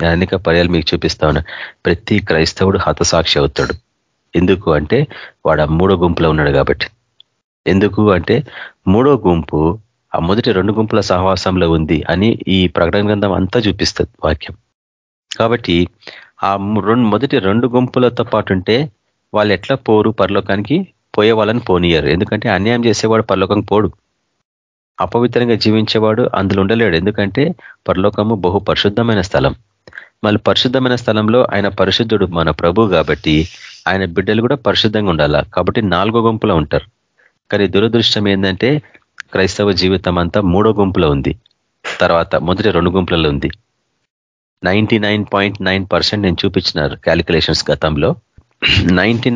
అనేక పర్యాలు మీకు చూపిస్తా ఉన్నా. ప్రతి క్రైస్తవుడు హతసాక్షి అవుతాడు. ఎందుకు అంటే వాడు మూడో గుంపులో ఉన్నాడు కాబట్టి. ఎందుకు అంటే మూడో గుంపు ఆ మొదటి రెండు గుంపుల సహవాసంలో ఉంది అని ఈ ప్రకటన గ్రంథం అంతా చూపిస్తుంది వాక్యం. కాబట్టి ఆ రెండు మొదటి రెండు గుంపులతో పాటు ఉంటే వాళ్ళు ఎట్లా పోరు పరలోకానికి? పోయే వాళ్ళని పోనీయరు. ఎందుకంటే అన్యాయం చేసేవాడు పరలోకం పోడు. అపవిత్రంగా జీవించేవాడు అందులో ఉండలేడు. ఎందుకంటే పరలోకము బహు పరిశుద్ధమైన స్థలం. మళ్ళీ పరిశుద్ధమైన స్థలంలో ఆయన పరిశుద్ధుడు మన ప్రభు కాబట్టి ఆయన బిడ్డలు కూడా పరిశుద్ధంగా ఉండాలా? కాబట్టి నాలుగో గుంపులో ఉంటారు. కానీ దురదృష్టం ఏంటంటే క్రైస్తవ జీవితం అంతా మూడో గుంపులో ఉంది. తర్వాత మొదటి రెండు గుంపులలో ఉంది. నైంటీ నేను చూపించినారు క్యాలిక్యులేషన్స్ గతంలో. నైంటీ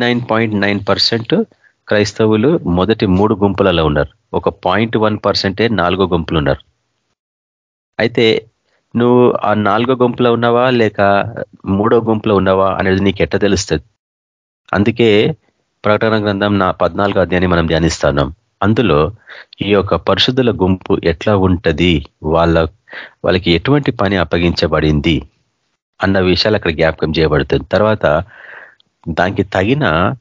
క్రైస్తవులు మొదటి మూడు గుంపులలో ఉన్నారు. ఒక పాయింట్ వన్ పర్సెంటే నాలుగో గుంపులు ఉన్నారు. అయితే నువ్వు ఆ నాలుగో గుంపులో ఉన్నావా లేక మూడో గుంపులో ఉన్నావా అనేది నీకు ఎట్ట తెలుస్తుంది? అందుకే ప్రకటన గ్రంథం నా పద్నాలుగో అధ్యాయాన్ని మనం ధ్యానిస్తున్నాం. అందులో ఈ యొక్క పరిశుద్ధుల గుంపు ఎట్లా ఉంటుంది? వాళ్ళ వాళ్ళకి ఎటువంటి పని అప్పగించబడింది? అన్న విషయాలు అక్కడ జ్ఞాపకం చేయబడుతుంది. తర్వాత దానికి తగిన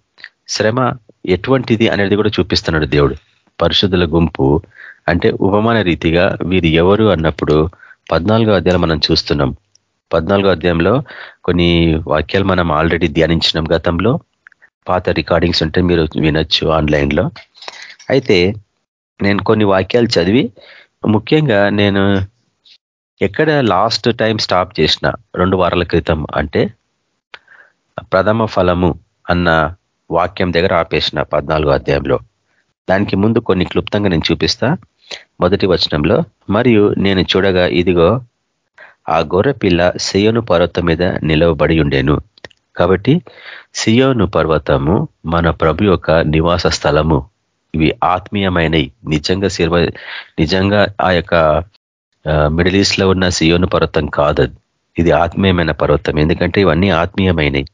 శ్రమ ఎటువంటిది అనేది కూడా చూపిస్తున్నాడు దేవుడు. పరిశుద్ధుల గుంపు అంటే ఉపమాన రీతిగా వీరు ఎవరు అన్నప్పుడు పద్నాలుగో అధ్యాయం మనం చూస్తున్నాం. పద్నాలుగో అధ్యాయంలో కొన్ని వాక్యాలు మనం ఆల్రెడీ ధ్యానించినాం గతంలో. పాత రికార్డింగ్స్ ఉంటే మీరు వినొచ్చు ఆన్లైన్లో. అయితే నేను కొన్ని వాక్యాలు చదివి ముఖ్యంగా నేను ఎక్కడ లాస్ట్ టైం స్టాప్ చేసిన రెండు వారాల క్రితం అంటే ప్రథమ ఫలము అన్న వాక్యం దగ్గర ఆపేసిన పద్నాలుగో అధ్యాయంలో. దానికి ముందు కొన్ని క్లుప్తంగా నేను చూపిస్తా. మొదటి వచనంలో మరియు నేను చూడగా ఇదిగో ఆ గొర్రె పిల్ల సియోను పర్వతం మీద నిలవబడి ఉండేను. కాబట్టి సియోను పర్వతము మన ప్రభు యొక్క నివాస స్థలము ఇవి ఆత్మీయమైనవి నిజంగా శిర్వ నిజంగా ఆ యొక్క మిడిల్ ఈస్ట్లో ఉన్న సియోను పర్వతం కాదు ఇది ఆత్మీయమైన పర్వతం. ఎందుకంటే ఇవన్నీ ఆత్మీయమైనవి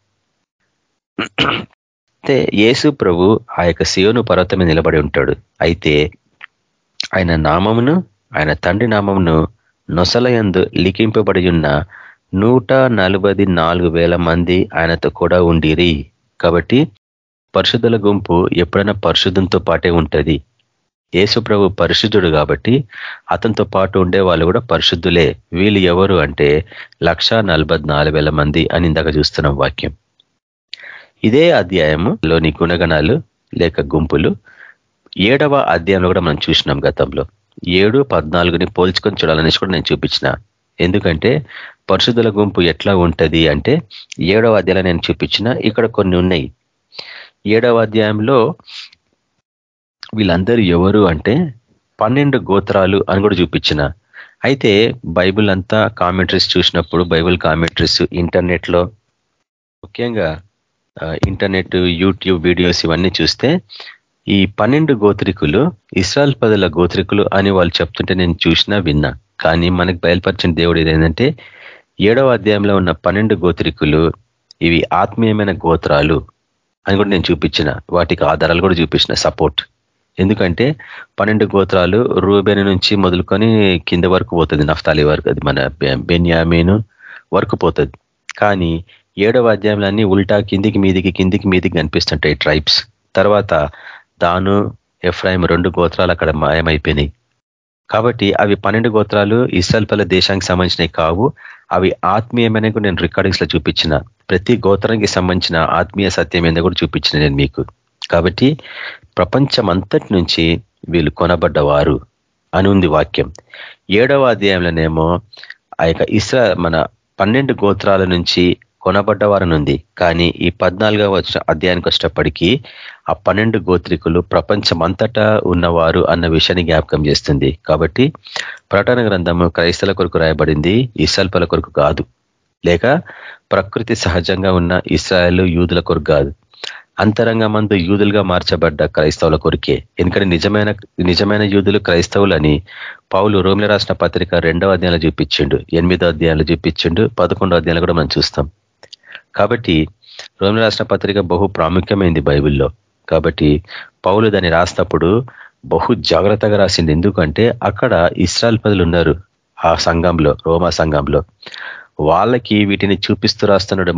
అయితే యేసు ప్రభు ఆ యొక్క సియోను పర్వతం మీద నిలబడి ఉంటాడు. అయితే ఆయన నామమును ఆయన తండ్రి నామమును నొసలయందు లిఖింపబడి ఉన్న నూట మంది ఆయనతో కూడా ఉండిరి. కాబట్టి పరిశుద్ధుల గుంపు ఎప్పుడైనా పరిశుద్ధంతో పాటే ఉంటుంది. యేసు ప్రభు పరిశుద్ధుడు కాబట్టి అతనితో పాటు ఉండే వాళ్ళు కూడా పరిశుద్ధులే. వీళ్ళు ఎవరు అంటే లక్ష మంది అని ఇందాక చూస్తున్నాం వాక్యం. ఇదే అధ్యాయములోని గుణగణాలు లేక గుంపులు. ఏడవ అధ్యాయంలో కూడా మనం చూసినాం గతంలో. ఏడు పద్నాలుగుని పోల్చుకొని చూడాలనేసి కూడా నేను చూపించిన. ఎందుకంటే పరిశుద్ధుల గుంపు ఎట్లా ఉంటుంది అంటే ఏడవ అధ్యాయంలో నేను చూపించిన ఇక్కడ కొన్ని ఉన్నాయి. ఏడవ అధ్యాయంలో వీళ్ళందరూ ఎవరు అంటే పన్నెండు గోత్రాలు అని కూడా చూపించిన. అయితే బైబుల్ అంతా కామెంటరీస్ చూసినప్పుడు బైబుల్ కామెంటరీస్ ఇంటర్నెట్లో ముఖ్యంగా ఇంటర్నెట్ యూట్యూబ్ వీడియోస్ ఇవన్నీ చూస్తే ఈ పన్నెండు గోత్రికులు ఇస్రాయల్ పదుల గోత్రికులు అని వాళ్ళు చెప్తుంటే నేను చూసినా విన్నా. కానీ మనకు బయలుపరిచిన దేవుడు ఏదైందంటే ఏడవ అధ్యాయంలో ఉన్న పన్నెండు గోత్రికులు ఇవి ఆత్మీయమైన గోత్రాలు. అని కూడా నేను చూపించిన. వాటికి ఆధారాలు కూడా చూపించిన సపోర్ట్ ఎందుకంటే పన్నెండు గోత్రాలు రూబెన్ నుంచి మొదలుకొని కింద వరకు పోతుంది నఫ్తాలి వరకు అది మన బెన్యామీను వరకు పోతుంది. కానీ ఏడవ అధ్యాయంలన్నీ ఉల్టా కిందికి మీదికి కిందికి మీదికి కనిపిస్తుంటాయి ట్రైబ్స్ తర్వాత దాను ఎఫ్రాయిం రెండు గోత్రాలు అక్కడ మాయమైపోయినాయి. కాబట్టి అవి పన్నెండు గోత్రాలు ఇసల్పల దేశానికి సంబంధించినవి కావు. అవి ఆత్మీయమైన నేను రికార్డింగ్స్లో చూపించిన. ప్రతి గోత్రానికి సంబంధించిన ఆత్మీయ సత్యం ఏందో కూడా చూపించిన నేను మీకు. కాబట్టి ప్రపంచం అంతటి నుంచి వీళ్ళు కొనబడ్డవారు అని ఉంది వాక్యం. ఏడవ అధ్యాయంలోనేమో ఆ యొక్క ఇస్రా మన పన్నెండు గోత్రాల నుంచి కొనబడ్డ వారనుంది కానీ ఈ పద్నాలుగవ వచ్చిన అధ్యాయానికి వచ్చేటప్పటికీ ఆ పన్నెండు గోత్రికులు ప్రపంచమంతటా ఉన్నవారు అన్న విషయాన్ని జ్ఞాపకం చేస్తుంది. కాబట్టి ప్రకటన గ్రంథము క్రైస్తల కొరకు రాయబడింది ఇసల్పల కొరకు కాదు. లేక ప్రకృతి సహజంగా ఉన్న ఇస్రాయలు యూదుల కొరకు కాదు. అంతరంగమందు యూదులుగా మార్చబడ్డ క్రైస్తవుల కొరికే. ఎందుకంటే నిజమైన నిజమైన యూదులు క్రైస్తవులని పౌలు రోమిల రాసిన పత్రిక రెండవ అధ్యాయంలో చూపించిండు ఎనిమిదో అధ్యాయంలో చూపించిండు పదకొండో అధ్యాయంలో కూడా మనం చూస్తాం. కాబట్టి రోమి రాసిన పత్రిక బహు ప్రాముఖ్యమైంది బైబిల్లో. కాబట్టి పౌలు దాన్ని రాసినప్పుడు బహు జాగ్రత్తగా రాసింది. ఎందుకంటే అక్కడ ఇస్రాయల్ పదులు ఉన్నారు ఆ సంఘంలో రోమా సంఘంలో. వాళ్ళకి వీటిని చూపిస్తూ రాస్తున్నాడు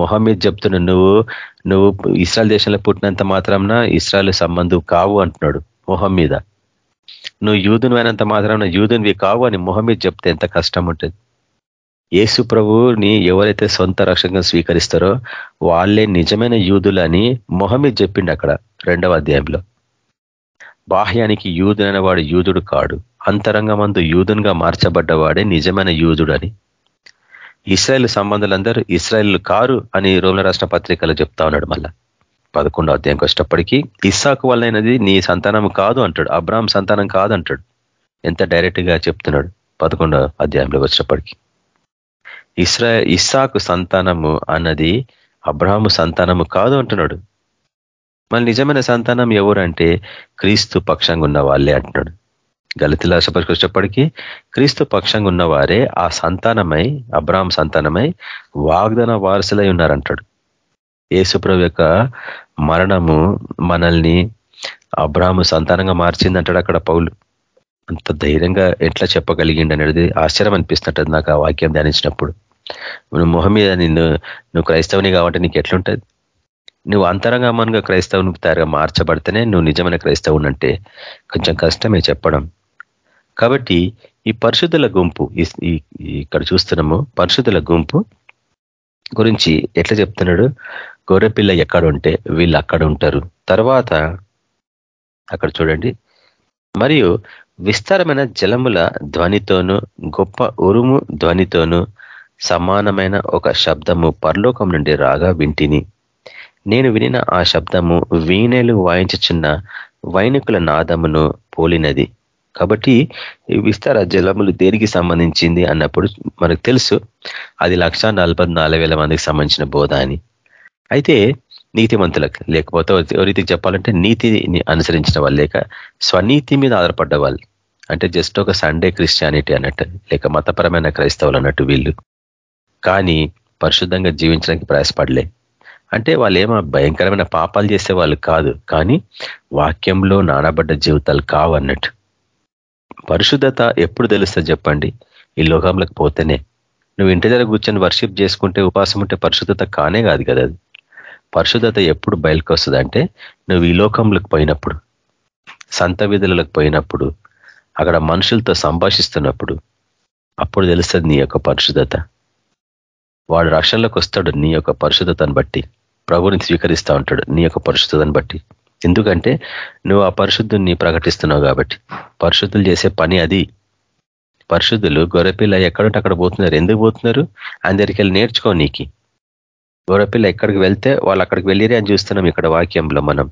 మొహమ్మద్ చెప్తున్నాడు నువ్వు నువ్వు ఇస్రాయల్ దేశంలో పుట్టినంత మాత్రంన ఇస్రాయల్ సంబంధం కావు అంటున్నాడు మొహం మీద నువ్వు యూదును అయినంత మాత్రం యూదునివి కావు అని మొహమ్మద్ చెప్తే ఎంత కష్టం ఉంటుంది. యేసు ప్రభుని ఎవరైతే సొంత రక్షకంగా స్వీకరిస్తారో వాళ్ళే నిజమైన యూదులని మొహమ్మద్ చెప్పిండు అక్కడ రెండవ అధ్యాయంలో. బాహ్యానికి యూదునైన వాడు యూదుడు కాడు. అంతరంగమందు యూదునిగా మార్చబడ్డవాడే నిజమైన యూదుడు అని ఇస్రాయల్ సంబంధాలందరూ ఇస్రాయల్ కారు అని రోమల రాష్ట్ర పత్రికలు చెప్తా ఉన్నాడు మళ్ళా. పదకొండో అధ్యాయంకి వచ్చేటప్పటికీ ఇస్సాకు వల్లైనది నీ సంతానం కాదు అంటాడు. అబ్రాహం సంతానం కాదు అంటాడు. ఎంత డైరెక్ట్గా చెప్తున్నాడు పదకొండో అధ్యాయంలో వచ్చేటప్పటికి. ఇస్రా ఇస్సాకు సంతానము అన్నది అబ్రాహము సంతానము కాదు అంటున్నాడు. మళ్ళీ నిజమైన సంతానం ఎవరంటే క్రీస్తు పక్షంగా ఉన్న వాళ్ళే అంటున్నాడు. గలతిల వచ్చేప్పటికీ క్రీస్తు పక్షంగా ఉన్నవారే ఆ సంతానమై అబ్రాహం సంతానమై వాగ్దాన వారసులై ఉన్నారంటాడు. ఏసుప్రభు యొక్క మరణము మనల్ని అబ్రాహము సంతానంగా మార్చిందంటాడు అక్కడ పౌలు. అంత ధైర్యంగా ఎట్లా చెప్పగలిగిండి అనేది ఆశ్చర్యం అనిపిస్తున్నట్టు నాకు ఆ వాక్యం ధ్యానించినప్పుడు. నువ్వు మొహం మీద నిన్ను నువ్వు క్రైస్తవుని కాబట్టి నీకు ఎట్లుంటుంది? నువ్వు అంతరంగమనుగా క్రైస్తవుని తయారుగా మార్చబడితేనే నువ్వు నిజమైన క్రైస్తవుని అంటే కొంచెం కష్టమే చెప్పడం. కాబట్టి ఈ పరిశుద్ధుల గుంపు ఇక్కడ చూస్తున్నాము పరిశుద్ధుల గుంపు గురించి ఎట్లా చెప్తున్నాడు? గొర్రెపిల్ల ఎక్కడ ఉంటే వీళ్ళు అక్కడ ఉంటారు. తర్వాత అక్కడ చూడండి. మరియు విస్తారమైన జలముల ధ్వనితోను గొప్ప ఉరుము ధ్వనితోను సమానమైన ఒక శబ్దము పరలోకం నుండి రాగా వింటిని. నేను వినిన ఆ శబ్దము వీణెలు వాయించుచున్న వైనుకుల నాదమును పోలినది. కాబట్టి విస్తార జలములు దేనికి సంబంధించింది అన్నప్పుడు మనకు తెలుసు అది లక్ష మందికి సంబంధించిన బోధ అని. అయితే నీతిమంతులకు. లేకపోతే రీతికి చెప్పాలంటే నీతిని అనుసరించిన వాళ్ళు లేక స్వనీతి మీద ఆధారపడ్డ వాళ్ళు. అంటే జస్ట్ ఒక సండే క్రిస్టియానిటీ అన్నట్టు లేక మతపరమైన క్రైస్తవులు అన్నట్టు వీళ్ళు. కానీ పరిశుద్ధంగా జీవించడానికి ప్రయాసపడలే. అంటే వాళ్ళు ఏమో భయంకరమైన పాపాలు చేసే వాళ్ళు కాదు కానీ వాక్యంలో నానబడ్డ జీవితాలు కావు అన్నట్టు. పరిశుద్ధత ఎప్పుడు తెలుస్తుంది చెప్పండి? ఈ లోకంలోకి పోతేనే. నువ్వు ఇంటి దగ్గర కూర్చొని వర్షిప్ చేసుకుంటే ఉపాసం ఉంటే పరిశుద్ధత కానే కాదు కదా అది. పరిశుద్ధత ఎప్పుడు బయలుకి వస్తుంది అంటే నువ్వు ఈ లోకంలోకి పోయినప్పుడు సంత విధులకు పోయినప్పుడు అక్కడ మనుషులతో సంభాషిస్తున్నప్పుడు అప్పుడు తెలుస్తుంది నీ యొక్క పరిశుద్ధత. వాడు రక్షణలోకి వస్తాడు నీ యొక్క పరిశుద్ధతను బట్టి. ప్రభుని స్వీకరిస్తూ ఉంటాడు నీ యొక్క పరిశుద్ధతను బట్టి. ఎందుకంటే నువ్వు ఆ పరిశుద్ధుని ప్రకటిస్తున్నావు కాబట్టి. పరిశుద్ధులు చేసే పని అది. పరిశుద్ధులు గొర్రెపిల్ల ఎక్కడుంటే అక్కడ పోతున్నారు. ఎందుకు పోతున్నారు? అందరికి వెళ్ళి నేర్చుకో నీకి. గొర్రెపిల్ల ఎక్కడికి వెళ్తే వాళ్ళు అక్కడికి వెళ్ళిరి అని చూస్తున్నాం ఇక్కడ వాక్యంలో మనం.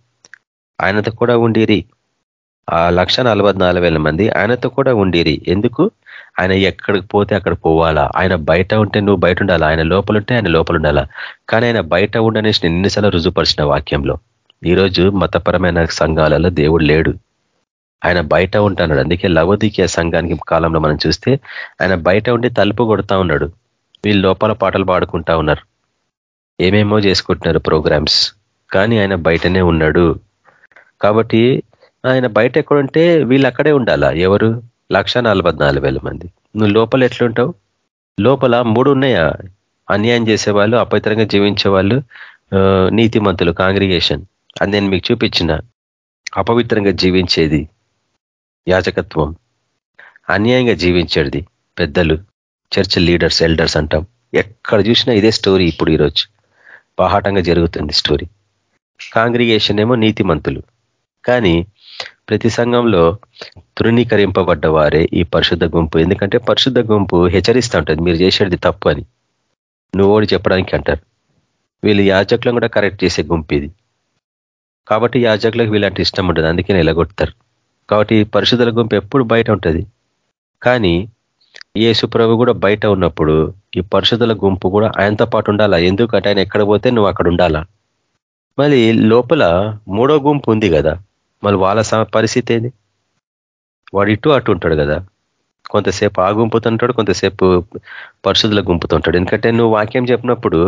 ఆయనతో కూడా ఉండిరి. ఆ లక్ష మంది ఆయనతో కూడా ఉండిరి. ఎందుకు? ఆయన ఎక్కడికి పోతే అక్కడ పోవాలా? ఆయన బయట ఉంటే నువ్వు బయట ఉండాలా? ఆయన లోపల ఉంటే ఆయన లోపల ఉండాలా? కానీ ఆయన బయట ఉండనేసి ఎన్నిసార్లు రుజుపరిచిన వాక్యంలో ఈరోజు మతపరమైన సంఘాలలో దేవుడు లేడు. ఆయన బయట ఉంటున్నాడు అందుకే లవదికీయ సంఘానికి కాలంలో మనం చూస్తే ఆయన బయట ఉండి తలుపు కొడతా ఉన్నాడు. వీళ్ళు లోపల పాటలు పాడుకుంటా ఉన్నారు. ఏమేమో చేసుకుంటున్నారు ప్రోగ్రామ్స్. కానీ ఆయన బయటనే ఉన్నాడు. కాబట్టి ఆయన బయట ఎక్కడుంటే వీళ్ళు అక్కడే ఉండాలా? ఎవరు? లక్ష మంది. నువ్వు లోపల ఎట్లుంటావు? లోపల మూడు ఉన్నాయా? అన్యాయం చేసేవాళ్ళు అపవిత్రంగా జీవించే వాళ్ళు నీతిమంతులు కాంగ్రిగేషన్. అది నేను మీకు చూపించిన. అపవిత్రంగా జీవించేది యాజకత్వం. అన్యాయంగా జీవించేది పెద్దలు చర్చ్ లీడర్స్ ఎల్డర్స్ అంటాం. ఎక్కడ చూసినా ఇదే స్టోరీ ఇప్పుడు ఈరోజు. బాహాటంగా జరుగుతుంది స్టోరీ. కాంగ్రిగేషన్ ఏమో నీతిమంతులు. కానీ ప్రతి సంఘంలో తృణీకరింపబడ్డ వారే ఈ పరిశుద్ధ గుంపు. ఎందుకంటే పరిశుద్ధ గుంపు హెచ్చరిస్తూ ఉంటుంది మీరు చేసేది తప్పు అని. నువ్వు చెప్పడానికి అంటారు. వీళ్ళు యాజకులను కూడా కరెక్ట్ చేసే గుంపు ఇది. కాబట్టి యాజకులకు వీళ్ళంటే ఇష్టం ఉంటుంది అందుకే నిలగొడతారు. కాబట్టి పరిశుద్ధుల గుంపు ఎప్పుడు బయట ఉంటుంది. కానీ యేసుప్రభు కూడా బయట ఉన్నప్పుడు ఈ పరిశుద్ధుల గుంపు కూడా ఆయనతో పాటు ఉండాలా? ఎందుకంటే ఆయన ఎక్కడ పోతే నువ్వు అక్కడ ఉండాలా? మళ్ళీ లోపల మూడో గుంపు ఉంది కదా. మళ్ళీ వాళ్ళ పరిస్థితి ఏంది? వాడు ఇటు అటు ఉంటాడు కదా. కొంతసేపు ఆ గుంపుతుంటాడు కొంతసేపు పరిశుద్ధుల గుంపుతుంటాడు ఎందుకంటే నువ్వు వాక్యం చెప్పినప్పుడు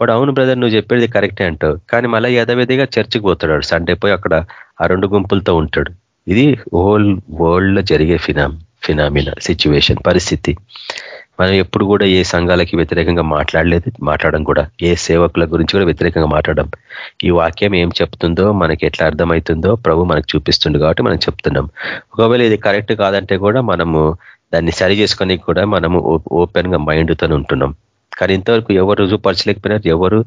వాడు అవును బ్రదర్ నువ్వు చెప్పేది కరెక్టే అంటావు. కానీ మళ్ళీ యథావిధిగా చర్చికి పోతాడు సండే పోయి అక్కడ ఆ రెండు గుంపులతో ఉంటాడు. ఇది హోల్ వరల్డ్లో జరిగే ఫినామ్. ఫినామిన సిచ్యువేషన్ పరిస్థితి. మనం ఎప్పుడు కూడా ఏ సంఘాలకి వ్యతిరేకంగా మాట్లాడలేదు మాట్లాడడం కూడా ఏ సేవకుల గురించి కూడా వ్యతిరేకంగా మాట్లాడడం. ఈ వాక్యం ఏం చెప్తుందో మనకి ఎట్లా అర్థమవుతుందో ప్రభు మనకు చూపిస్తుంది కాబట్టి మనం చెప్తున్నాం. ఒకవేళ ఇది కరెక్ట్ కాదంటే కూడా మనము దాన్ని సరి చేసుకొని కూడా మనము ఓపెన్గా మైండ్తో ఉంటున్నాం. కానీ ఇంతవరకు ఎవరు రుజుపరచలేకపోయినారు ఎవరు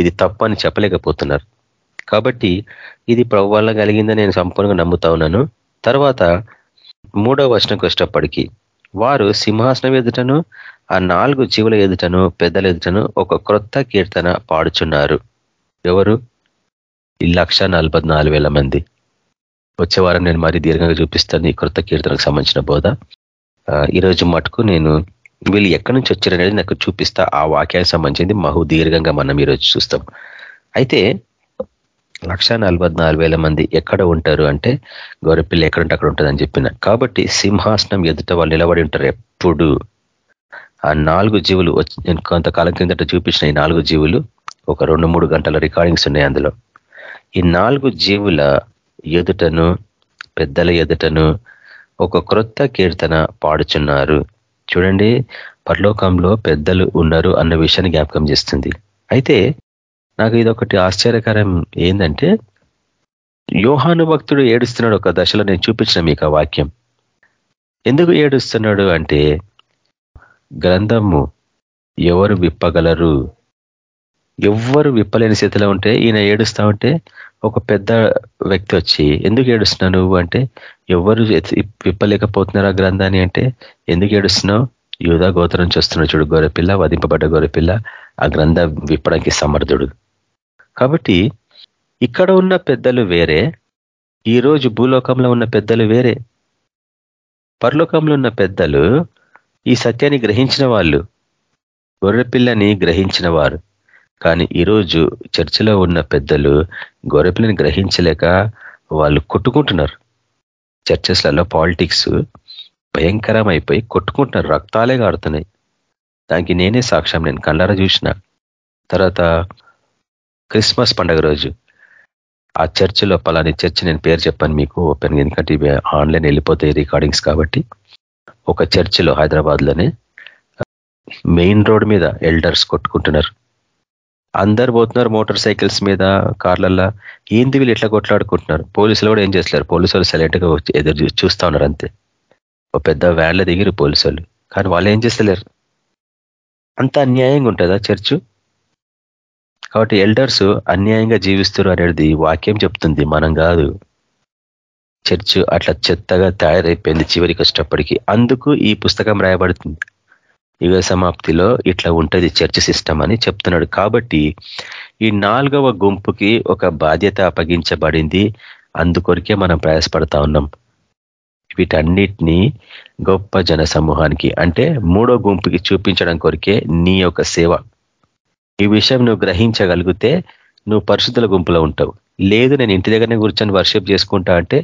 ఇది తప్పు అని చెప్పలేకపోతున్నారు. కాబట్టి ఇది ప్రభు వల్ల కలిగిందని నేను సంపూర్ణంగా నమ్ముతా ఉన్నాను. తర్వాత మూడవ వచనంకి వచ్చేటప్పటికీ వారు సింహాసనం ఎదుటను ఆ నాలుగు జీవుల ఎదుటను పెద్దల ఎదుటను ఒక క్రొత్త కీర్తన పాడుచున్నారు. ఎవరు? ఈ లక్ష మంది. వచ్చే వారం నేను మరి దీర్ఘంగా చూపిస్తాను ఈ క్రొత్త కీర్తనకు సంబంధించిన బోధ. ఈరోజు మటుకు నేను వీళ్ళు ఎక్కడి నుంచి వచ్చారనేది నాకు చూపిస్తా. ఆ వాక్యానికి సంబంధించింది మహు దీర్ఘంగా మనం ఈరోజు చూస్తాం. అయితే లక్ష మంది ఎక్కడ ఉంటారు అంటే గౌరపిల్లి ఎక్కడంటే అక్కడ ఉంటుందని చెప్పిన. కాబట్టి సింహాసనం ఎదుట వాళ్ళు నిలబడి ఉంటారు ఎప్పుడు. ఆ నాలుగు జీవులు నేను కొంతకాలం కిందట చూపించిన ఈ నాలుగు జీవులు ఒక రెండు మూడు గంటల రికార్డింగ్స్ ఉన్నాయి అందులో. ఈ నాలుగు జీవుల ఎదుటను పెద్దల ఎదుటను ఒక క్రొత్త కీర్తన పాడుచున్నారు. చూడండి పరలోకంలో పెద్దలు ఉన్నారు అన్న విషయాన్ని జ్ఞాపకం చేస్తుంది. అయితే నాకు ఇదొకటి ఆశ్చర్యకరం ఏంటంటే యోహాను భక్తుడు ఏడుస్తున్నాడు ఒక దశలో నేను చూపించిన మీకు ఆ వాక్యం. ఎందుకు ఏడుస్తున్నాడు అంటే గ్రంథము ఎవరు విప్పగలరు? ఎవ్వరు విప్పలేని స్థితిలో ఉంటే ఈయన ఏడుస్తా ఉంటే ఒక పెద్ద వ్యక్తి వచ్చి ఎందుకు ఏడుస్తున్నావు నువ్వు? అంటే ఎవరు విప్పలేకపోతున్నారు ఆ గ్రంథాన్ని? అంటే ఎందుకు ఏడుస్తున్నావు? యూదా గోత్రం నుంచి చూడు గొర్రెపిల్ల వధింపబడ్డ గొర్రెపిల్ల ఆ గ్రంథం విప్పడానికి సమర్థుడు. కాబట్టి ఇక్కడ ఉన్న పెద్దలు వేరే ఈరోజు భూలోకంలో ఉన్న పెద్దలు వేరే. పరలోకంలో ఉన్న పెద్దలు ఈ సత్యాన్ని గ్రహించిన వాళ్ళు గొర్రెపిల్లని గ్రహించిన వారు. కానీ ఈరోజు చర్చిలో ఉన్న పెద్దలు గొర్రెపిల్లని గ్రహించలేక వాళ్ళు కొట్టుకుంటున్నారు. చర్చెస్లలో పాలిటిక్స్ భయంకరమైపోయి కొట్టుకుంటున్నారు రక్తాలే కాడుతున్నాయి దానికి నేనే సాక్ష్యం నేను కళ్ళారా చూసిన. తర్వాత క్రిస్మస్ పండుగ రోజు. ఆ చర్చిలో పలాని చర్చ్ నేను పేరు చెప్పాను మీకు ఓపెన్ ఎందుకంటే ఇవి ఆన్లైన్ వెళ్ళిపోతాయి రికార్డింగ్స్ కాబట్టి. ఒక చర్చిలో హైదరాబాద్లోనే మెయిన్ రోడ్ మీద ఎల్డర్స్ కొట్టుకుంటున్నారు. అందరు పోతున్నారు మోటార్ సైకిల్స్ మీద కార్లల్లో. ఏంది వీళ్ళు ఎట్లా కొట్లాడుకుంటున్నారు? పోలీసులు కూడా ఏం చేస్తున్నారు పోలీసు వాళ్ళు సైలెంట్గా ఎదురు చూస్తూ ఉన్నారు అంతే. ఒక పెద్ద వ్యాన్లో దిగిరు పోలీసు కానీ వాళ్ళు ఏం చేస్తలేరు? అంత అన్యాయంగా ఉంటుందా చర్చు? కాబట్టి ఎల్డర్స్ అన్యాయంగా జీవిస్తారు అనేది వాక్యం చెప్తుంది. మనం కాదు. చర్చ్ అట్లా చెత్తగా తయారైపోయింది చివరికి కష్టపడికి. అందుకు ఈ పుస్తకం రాయబడుతుంది. యుగ సమాప్తిలో ఇట్లా ఉంటుంది చర్చ్ సిస్టమ్ అని చెప్తున్నాడు. కాబట్టి ఈ నాలుగవ గుంపుకి ఒక బాధ్యత అప్పగించబడింది. అందుకొరికే మనం ప్రయాసపడతా ఉన్నాం. వీటన్నిటినీ గొప్ప జన సమూహానికి అంటే మూడో గుంపుకి చూపించడం కొరికే నీ యొక్క సేవ. ఈ విషయం నువ్వు గ్రహించగలిగితే నువ్వు పరిశుద్ధుల గుంపులో ఉంటావు. లేదు నేను ఇంటి దగ్గరనే కూర్చొని వర్షిప్ చేసుకుంటా అంటే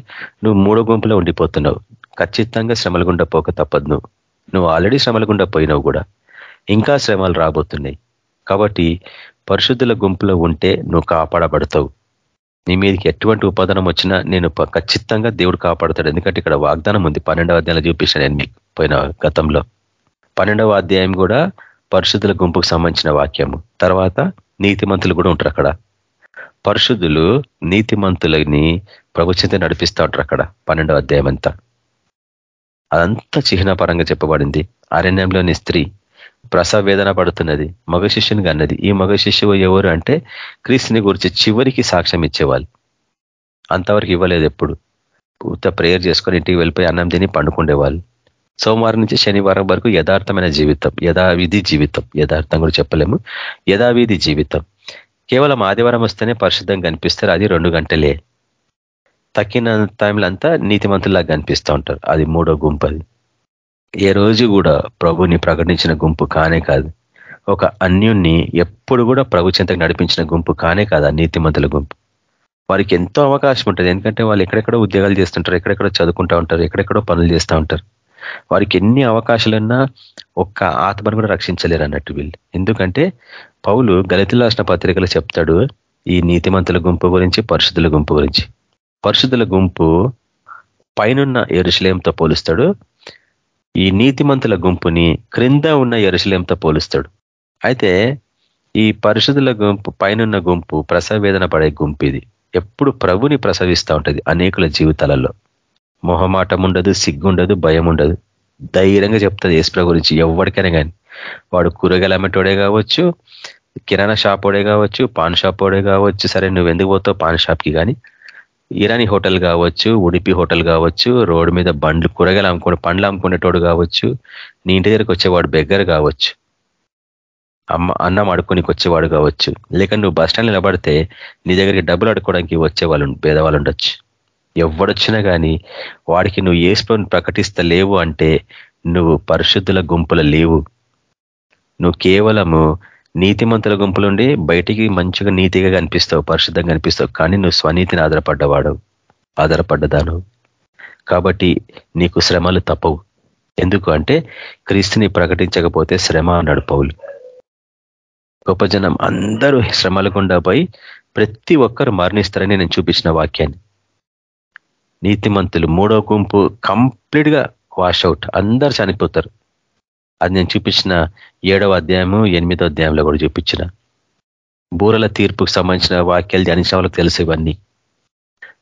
నువ్వు మూడో గుంపులో ఉండిపోతున్నావు. ఖచ్చితంగా శ్రమలు గుండా పోక తప్పదు నువ్వు. నువ్వు ఆల్రెడీ శ్రమల గుండా పోయినావు కూడా. ఇంకా శ్రమలు రాబోతున్నాయి. కాబట్టి పరిశుద్ధుల గుంపులో ఉంటే నువ్వు కాపాడబడతావు. నీ మీదకి ఎటువంటి ఉపాదానం వచ్చినా నేను ఖచ్చితంగా దేవుడు కాపాడుతాడు. ఎందుకంటే ఇక్కడ వాగ్దానం ఉంది. పన్నెండవ అధ్యాయంలో చూపించాను నేను మీకు. పోయిన గతంలో. పన్నెండవ అధ్యాయం కూడా పరిశుద్ధుల గుంపుకు సంబంధించిన వాక్యము. తర్వాత నీతిమంతులు కూడా ఉంటారు అక్కడ. పరిశుద్ధులు నీతిమంతులని ప్రభుత్వంతో నడిపిస్తూ ఉంటారు అక్కడ. పన్నెండవ అధ్యాయం అంతా. అదంతా చిహ్నపరంగా చెప్పబడింది. అరణ్యంలోని స్త్రీ ప్రసవ వేదన పడుతున్నది. మగ శిష్యునిగా అన్నది. ఈ మగ శిష్యువు ఎవరు అంటే క్రీస్తుని గురించి చివరికి సాక్ష్యం ఇచ్చేవాళ్ళు. అంతవరకు ఇవ్వలేదు ఎప్పుడు. పూర్త ప్రేయర్ చేసుకొని ఇంటికి వెళ్ళిపోయి అన్నం తిని పండుకుండేవాళ్ళు. సోమవారం నుంచి శనివారం వరకు యథార్థమైన జీవితం యథావిధి జీవితం యథార్థం కూడా చెప్పలేము. యథావిధి జీవితం. కేవలం ఆదివారం వస్తేనే పరిశుద్ధంగా కనిపిస్తారు. అది రెండు గంటలే. తక్కిన టైంలో అంతా నీతిమంతుల్లాగా కనిపిస్తూ ఉంటారు. అది మూడో గుంపు అది. ఏ రోజు కూడా ప్రభుని ప్రకటించిన గుంపు కానే కాదు. ఒక అన్యుణ్ణి ఎప్పుడు కూడా ప్రభు చెంతకు నడిపించిన గుంపు కానే కాదు ఆ నీతిమంతుల గుంపు. వారికి ఎంతో అవకాశం ఉంటుంది. ఎందుకంటే వాళ్ళు ఎక్కడెక్కడో ఉద్యోగాలు చేస్తుంటారు ఎక్కడెక్కడో చదువుకుంటూ ఉంటారు ఎక్కడెక్కడో పనులు చేస్తూ ఉంటారు. వారికి ఎన్ని అవకాశాలున్నా ఒక్క ఆత్మను కూడా రక్షించలేరు అన్నట్టు వీళ్ళు. ఎందుకంటే పౌలు గలితుల రాసిన పత్రికలు చెప్తాడు ఈ నీతిమంతుల గుంపు గురించి పరిశుద్ధుల గుంపు గురించి. పరిశుద్ధుల గుంపు పైనున్న ఎరుశలేంతో పోలుస్తాడు. ఈ నీతిమంతుల గుంపుని క్రింద ఉన్న ఎరుశలేంతో పోలుస్తాడు. అయితే ఈ పరిశుద్ధుల గుంపు పైనున్న గుంపు ప్రసవ వేదన పడే గుంపు ఇది. ఎప్పుడు ప్రభుని ప్రసవిస్తూ ఉంటుంది అనేకుల జీవితాలలో. మొహమాటం ఉండదు సిగ్గుండదు భయం ఉండదు ధైర్యంగా చెప్తుంది ఏసుప్ర గురించి ఎవరికైనా కానీ వాడు కూరగాయలు అమ్మేటోడే కావచ్చు కిరాణా షాప్ ఓడే కావచ్చు పాన్ షాప్ ఓడే కావచ్చు సరే నువ్వు ఎందుకు పోతావు పాన్ షాప్కి కానీ ఇరానీ హోటల్ కావచ్చు ఉడిపి హోటల్ కావచ్చు రోడ్డు మీద బండ్లు కూరగాయలు అమ్ముకునే పండ్లు అమ్ముకునేటోడు కావచ్చు నీ ఇంటి దగ్గరికి వచ్చేవాడు బెగ్గర్ కావచ్చు. అమ్మ అన్నం అడుక్కోనికి వచ్చేవాడు కావచ్చు. లేక నువ్వు బస్ స్టాండ్ నిలబడితే నీ దగ్గరికి డబ్బులు అడుక్కోవడానికి వచ్చేవాళ్ళు పేదవాళ్ళు ఉండొచ్చు. ఎవడొచ్చినా కానీ వాడికి నువ్వు ఏసుని ప్రకటిస్తలేవు అంటే నువ్వు పరిశుద్ధుల గుంపుల లేవు. నువ్వు కేవలము నీతిమంతుల గుంపులుండి బయటికి మంచిగా నీతిగా కనిపిస్తావు పరిశుద్ధంగా కనిపిస్తావు కానీ నువ్వు స్వనీతిని ఆధారపడ్డవాడు ఆధారపడ్డదాను కాబట్టి నీకు శ్రమలు తప్పవు. ఎందుకు అంటే క్రీస్తుని ప్రకటించకపోతే శ్రమ అన్నాడు పౌలు. గొప్ప జనం అందరూ శ్రమల గుండా పోయి ప్రతి ఒక్కరు మరణిస్తారని నేను చూపించిన వాక్యాన్ని. నీతిమంతులు మూడో గుంపు కంప్లీట్గా వాషౌట్ అందరు చనిపోతారు. అది నేను చూపించిన ఏడవ అధ్యాయము ఎనిమిదో అధ్యాయంలో కూడా చూపించిన. బూరల తీర్పుకు సంబంధించిన వాక్యాలు ధ్యానించిన వాళ్ళకి తెలుసు ఇవన్నీ.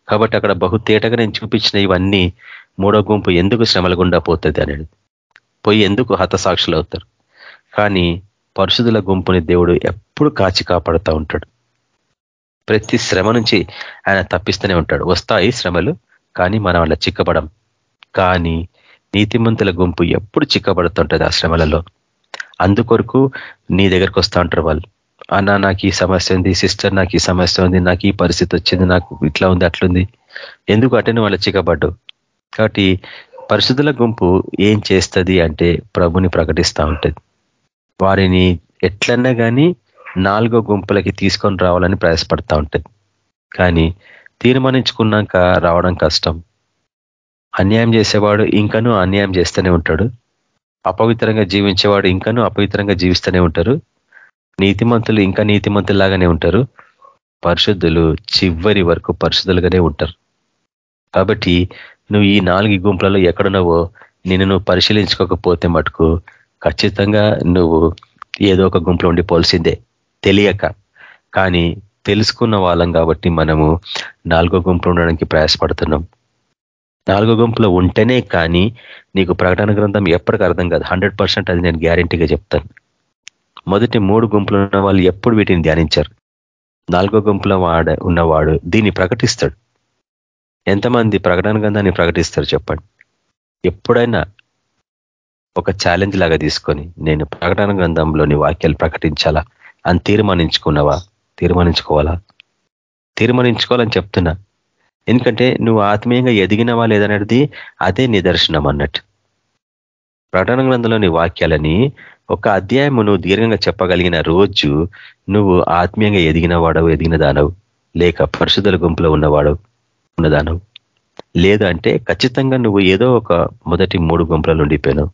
కాబట్టి అక్కడ బహుతేటగా నేను చూపించిన ఇవన్నీ మూడో గుంపు ఎందుకు శ్రమల గుండా పోతుంది అనేది. పోయి ఎందుకు హతసాక్షులు అవుతారు? కానీ పరిశుధుల గుంపుని దేవుడు ఎప్పుడు కాచి కాపాడుతూ ఉంటాడు. ప్రతి శ్రమ నుంచి ఆయన తప్పిస్తూనే ఉంటాడు. వస్తాయి శ్రమలు కానీ మనం అలా చిక్కబడం కానీ నీతిమంతుల గుంపు ఎప్పుడు చిక్కబడుతుంటుంది ఆ శ్రమలలో. అందుకొరకు నీ దగ్గరకు వస్తూ ఉంటారు వాళ్ళు. అన్న నాకు ఈ సమస్య ఉంది సిస్టర్ నాకు ఈ సమస్య ఉంది నాకు ఈ పరిస్థితి వచ్చింది నాకు ఇట్లా ఉంది అట్లుంది. ఎందుకు అటెన్ వాళ్ళ చిక్కబడ్డు కాబట్టి పరిశుద్ధుల గుంపు ఏం చేస్తుంది అంటే ప్రభుని ప్రకటిస్తూ ఉంటుంది. వారిని ఎట్లన్నా కానీ నాలుగో గుంపులకి తీసుకొని రావాలని ప్రయాసపడతా ఉంటుంది. కానీ తీర్మానించుకున్నాక రావడం కష్టం. అన్యాయం చేసేవాడు ఇంకనూ అన్యాయం చేస్తూనే ఉంటాడు. అపవిత్రంగా జీవించేవాడు ఇంకనూ అపవిత్రంగా జీవిస్తూనే ఉంటారు. నీతిమంతులు ఇంకా నీతిమంతులాగానే ఉంటారు. పరిశుద్ధులు చివరి వరకు పరిశుద్ధులుగానే ఉంటారు. కాబట్టి నువ్వు ఈ నాలుగు గుంపులలో ఎక్కడున్నావో నిన్ను నువ్వు పరిశీలించుకోకపోతే మటుకు ఖచ్చితంగా నువ్వు ఏదో ఒక గుంపులో ఉండిపోవాల్సిందే. తెలియక. కానీ తెలుసుకున్న వాళ్ళం కాబట్టి మనము నాలుగో గుంపులో ఉండడానికి ప్రయాసపడుతున్నాం. నాలుగో గుంపులో ఉంటేనే కానీ నీకు ప్రకటన గ్రంథం ఎప్పటికీ అర్థం కాదు. హండ్రెడ్ అది నేను గ్యారంటీగా చెప్తాను. మొదటి మూడు గుంపులు ఉన్న వాళ్ళు ఎప్పుడు వీటిని ధ్యానించారు. నాలుగో గుంపులో వాడ ఉన్నవాడు దీన్ని ప్రకటిస్తాడు. ఎంతమంది ప్రకటన గ్రంథాన్ని ప్రకటిస్తారు చెప్పండి. ఎప్పుడైనా ఒక ఛాలెంజ్ లాగా తీసుకొని నేను ప్రకటన గ్రంథంలోని వాక్యాలు ప్రకటించాలా? అని తీర్మానించుకున్నావా? తీర్మానించుకోవాలా? తీర్మానించుకోవాలని చెప్తున్నా. ఎందుకంటే నువ్వు ఆత్మీయంగా ఎదిగినవా లేదనేది అదే నిదర్శనం అన్నట్టు. ప్రకటన గ్రంథంలోని వాక్యాలని ఒక అధ్యాయము నువ్వు దీర్ఘంగా చెప్పగలిగిన రోజు నువ్వు ఆత్మీయంగా ఎదిగిన వాడవు ఎదిగిన దానవు. లేక పరిశుద్ధుల గుంపులో ఉన్నవాడు ఉన్నదానవు. లేదంటే ఖచ్చితంగా నువ్వు ఏదో ఒక మొదటి మూడు గుంపులలో ఉండిపోయినావు.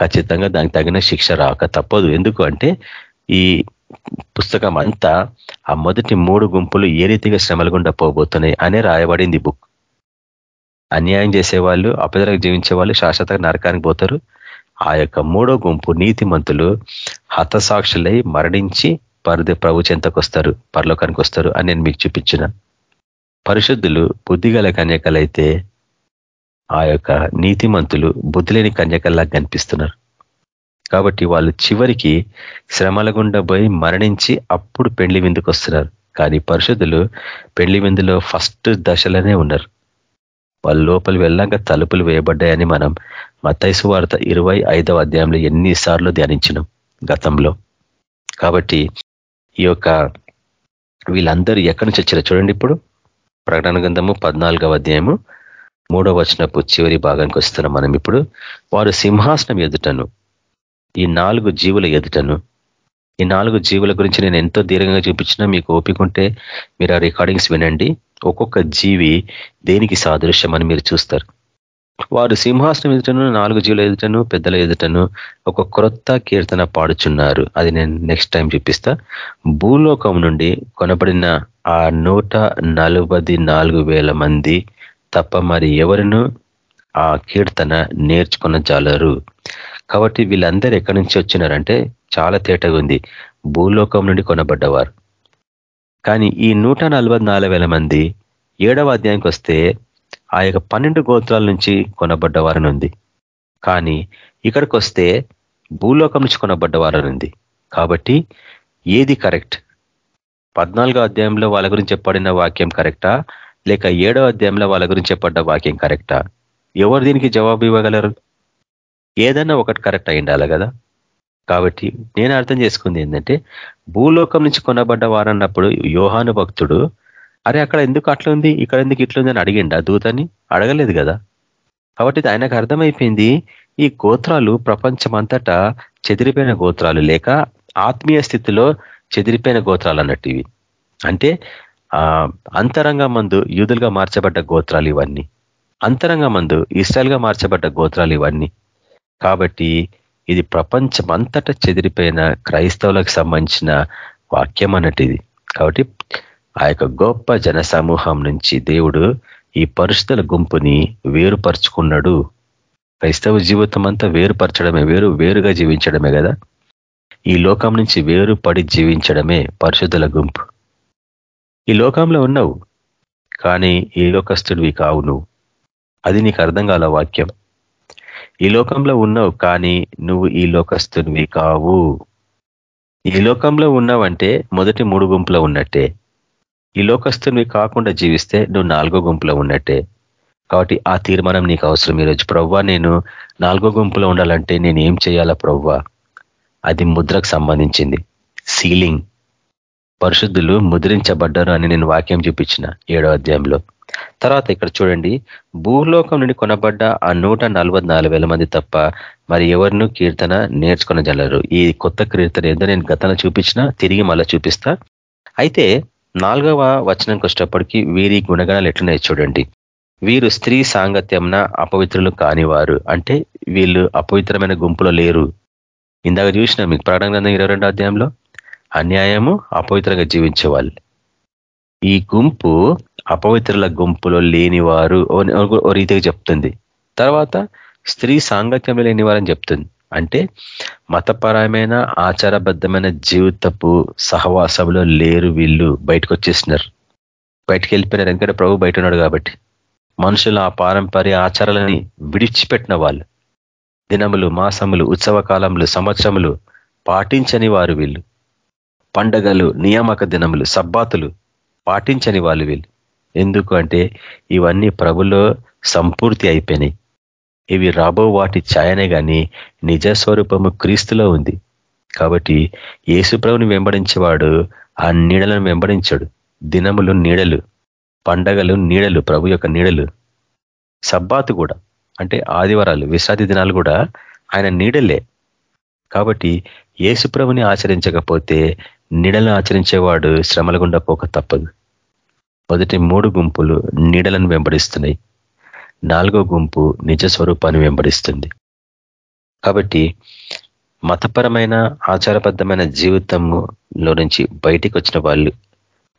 ఖచ్చితంగా దానికి తగిన శిక్ష రాక తప్పదు. ఎందుకు అంటే ఈ పుస్తకం అంతా ఆ మొదటి మూడు గుంపులు ఏ రీతిగా శ్రమల గుండా పోబోతున్నాయి అనే రాయబడింది బుక్. అన్యాయం చేసేవాళ్ళు అపదలకు జీవించే వాళ్ళు శాశ్వత నరకానికి పోతారు. ఆ యొక్క మూడో గుంపు నీతిమంతులు హతసాక్షులై మరణించి పరదే ప్రభు చెంతకు వస్తారు పరలోకానికి వస్తారు అని నేను మీకు చూపించిన. పరిశుద్ధులు బుద్ధిగల కన్యకలైతే ఆ యొక్క నీతిమంతులు బుద్ధిలేని కన్యకల్లా కనిపిస్తున్నారు. కాబట్టి వాళ్ళు చివరికి శ్రమల గుండా పోయి మరణించి అప్పుడు పెండ్లి విందుకు వస్తున్నారు కానీ పరిశుద్ధులు పెండ్లి విందులో ఫస్ట్ దశలోనే ఉన్నారు. వాళ్ళ లోపలి వెళ్ళాక తలుపులు వేయబడ్డాయని మనం మతైసు వార్త ఇరవై ఐదవ అధ్యాయంలో ఎన్నిసార్లు ధ్యానించినాం గతంలో. కాబట్టి ఈ యొక్క వీళ్ళందరూ ఎక్కడి నుంచి వచ్చారో చూడండి ఇప్పుడు. ప్రకటన గ్రంథము పద్నాలుగవ అధ్యాయము మూడవ వచనపు చివరి భాగానికి వస్తున్నాం మనం ఇప్పుడు. వారు సింహాసనం ఎదుటను ఈ నాలుగు జీవుల ఎదుటను. ఈ నాలుగు జీవుల గురించి నేను ఎంతో దీర్ఘంగా చూపించినా మీకు ఓపికంటే మీరు ఆ రికార్డింగ్స్ వినండి. ఒక్కొక్క జీవి దేనికి సాదృశ్యం అని మీరు చూస్తారు. వారు సింహాసనం ఎదుటను నాలుగు జీవుల ఎదుటను పెద్దల ఎదుటను ఒక క్రొత్త కీర్తన పాడుచున్నారు. అది నేను నెక్స్ట్ టైం చూపిస్తా. భూలోకం నుండి కొనబడిన ఆ నూట మంది తప్ప మరి ఎవరిను ఆ కీర్తన నేర్చుకున్న జాలరు కాబట్టి వీళ్ళందరూ ఎక్కడి నుంచి వచ్చినారంటే చాలా తేటగా ఉంది. భూలోకం నుండి కొనబడ్డవారు. కానీ ఈ నూట మంది ఏడవ అధ్యాయంకి వస్తే ఆ యొక్క పన్నెండు గోత్రాల నుంచి కొనబడ్డవారని ఉంది. కానీ ఇక్కడికి వస్తే భూలోకం నుంచి కొనబడ్డవారని ఉంది. కాబట్టి ఏది కరెక్ట్? పద్నాలుగో అధ్యాయంలో వాళ్ళ గురించి చెప్పబడిన వాక్యం కరెక్టా? లేక ఏడో అధ్యాయంలో వాళ్ళ గురించి చెప్పబడ్డ వాక్యం కరెక్టా? ఎవరు దీనికి జవాబు ఇవ్వగలరు? ఏదన్నా ఒకటి కరెక్ట్ అయిండాలి కదా. కాబట్టి నేను అర్థం చేసుకుంది ఏంటంటే భూలోకం నుంచి కొనబడ్డ వారన్నప్పుడు యోహాను భక్తుడు అరే అక్కడ ఎందుకు అట్లా ఉంది? ఇక్కడ ఎందుకు ఇట్లుంది అని అడిగిండా దూతని? అడగలేదు కదా. కాబట్టి ఆయనకు అర్థమైపోయింది ఈ గోత్రాలు ప్రపంచమంతటా చెదిరిపోయిన గోత్రాలు లేక ఆత్మీయ స్థితిలో చెదిరిపోయిన గోత్రాలు అన్నట్టు ఇవి. అంటే అంతరంగ మందు యూదులుగా మార్చబడ్డ గోత్రాలు ఇవన్నీ. అంతరంగ మందు ఇస్రాయల్గా మార్చబడ్డ గోత్రాలు ఇవన్నీ. కాబట్టి ఇది ప్రపంచమంతటా చెదిరిపోయిన క్రైస్తవులకు సంబంధించిన వాక్యం అన్నట్టు కాబట్టి ఆ యొక్క గొప్ప జన సమూహం నుంచి దేవుడు ఈ పరిశుద్ధుల గుంపుని వేరుపరుచుకున్నాడు. క్రైస్తవ జీవితం అంతా వేరుపరచడమే వేరు వేరుగా జీవించడమే కదా? ఈ లోకం నుంచి వేరుపడి జీవించడమే పరిశుద్ధుల గుంపు. ఈ లోకంలో ఉన్నావు కానీ ఈ లోకస్తుడివి కావు నువ్వు. అది నీకు అర్థం కాల వాక్యం. ఈ లోకంలో ఉన్నావు కానీ నువ్వు ఈ లోకస్తునివి కావు. ఈ లోకంలో ఉన్నావంటే మొదటి మూడు గుంపులో ఉన్నట్టే. ఈ లోకస్తునివి కాకుండా జీవిస్తే నువ్వు నాలుగో గుంపులో ఉన్నట్టే. కాబట్టి ఆ తీర్మానం నీకు అవసరం ఈరోజు. ప్రవ్వా నేను నాలుగో గుంపులో ఉండాలంటే నేను ఏం చేయాలా ప్రవ్వా? అది ముద్రకు సంబంధించింది. సీలింగ్. పరిశుద్ధులు ముద్రించబడ్డారు అని నేను వాక్యం చూపించిన ఏడో అధ్యాయంలో. తర్వాత ఇక్కడ చూడండి. భూలోకం నుండి కొనబడ్డ ఆ నూట మంది తప్ప మరి ఎవరినూ కీర్తన నేర్చుకున్న జల్లరు ఈ కొత్త కీర్తన ఏదో నేను గతంలో చూపించినా తిరిగి మళ్ళీ చూపిస్తా. అయితే నాలుగవ వచనంకి వచ్చేటప్పటికీ వీరి గుణగణాలు ఎట్లున్నాయి చూడండి. వీరు స్త్రీ సాంగత్యంన అపవిత్రులు కానివారు. అంటే వీళ్ళు అపవిత్రమైన గుంపులో లేరు. ఇందాక చూసిన మీకు ప్రకటన గ్రంథం ఇరవై అధ్యాయంలో అన్యాయము అపవిత్రంగా జీవించే వాళ్ళు ఈ గుంపు అపవిత్రుల గుంపులో లేనివారు ఓ రీతిగా చెప్తుంది. తర్వాత స్త్రీ సాంగత్యంలో లేనివారని చెప్తుంది. అంటే మతపరమైన ఆచారబద్ధమైన జీవితపు సహవాసంలో లేరు వీళ్ళు. బయటకు వచ్చేసినారు బయటకు వెళ్ళిపోయినారు ఎందుకంటే ప్రభు బయట ఉన్నాడు కాబట్టి. మనుషులు ఆ పారంపర్య ఆచారాలని విడిచిపెట్టిన వాళ్ళు. దినములు మాసములు ఉత్సవ కాలములు సంవత్సరములు పాటించని వారు వీళ్ళు. పండగలు నియామక దినములు సబ్బాతులు పాటించని వాళ్ళు వీళ్ళు. ఎందుకు అంటే ఇవన్నీ ప్రభులో సంపూర్తి అయిపోయినాయి. ఇవి రాబో వాటి ఛాయనే కానీ నిజ స్వరూపము క్రీస్తులో ఉంది. కాబట్టి యేసుప్రభుని వెంబడించేవాడు ఆ నీడలను వెంబడించాడు. దినములు నీడలు పండగలు నీడలు ప్రభు యొక్క నీడలు. సబ్బాతు కూడా అంటే ఆదివారాలు విశ్రాంతి దినాలు కూడా ఆయన నీడలే. కాబట్టి ఏసుప్రభుని ఆచరించకపోతే నీడలను ఆచరించేవాడు శ్రమల గుండా పోక తప్పదు. మొదటి మూడు గుంపులు నీడలను వెంబడిస్తున్నాయి. నాలుగో గుంపు నిజ స్వరూపాన్ని వెంబడిస్తుంది. కాబట్టి మతపరమైన ఆచారబద్ధమైన జీవితంలో నుంచి బయటికి వచ్చిన వాళ్ళు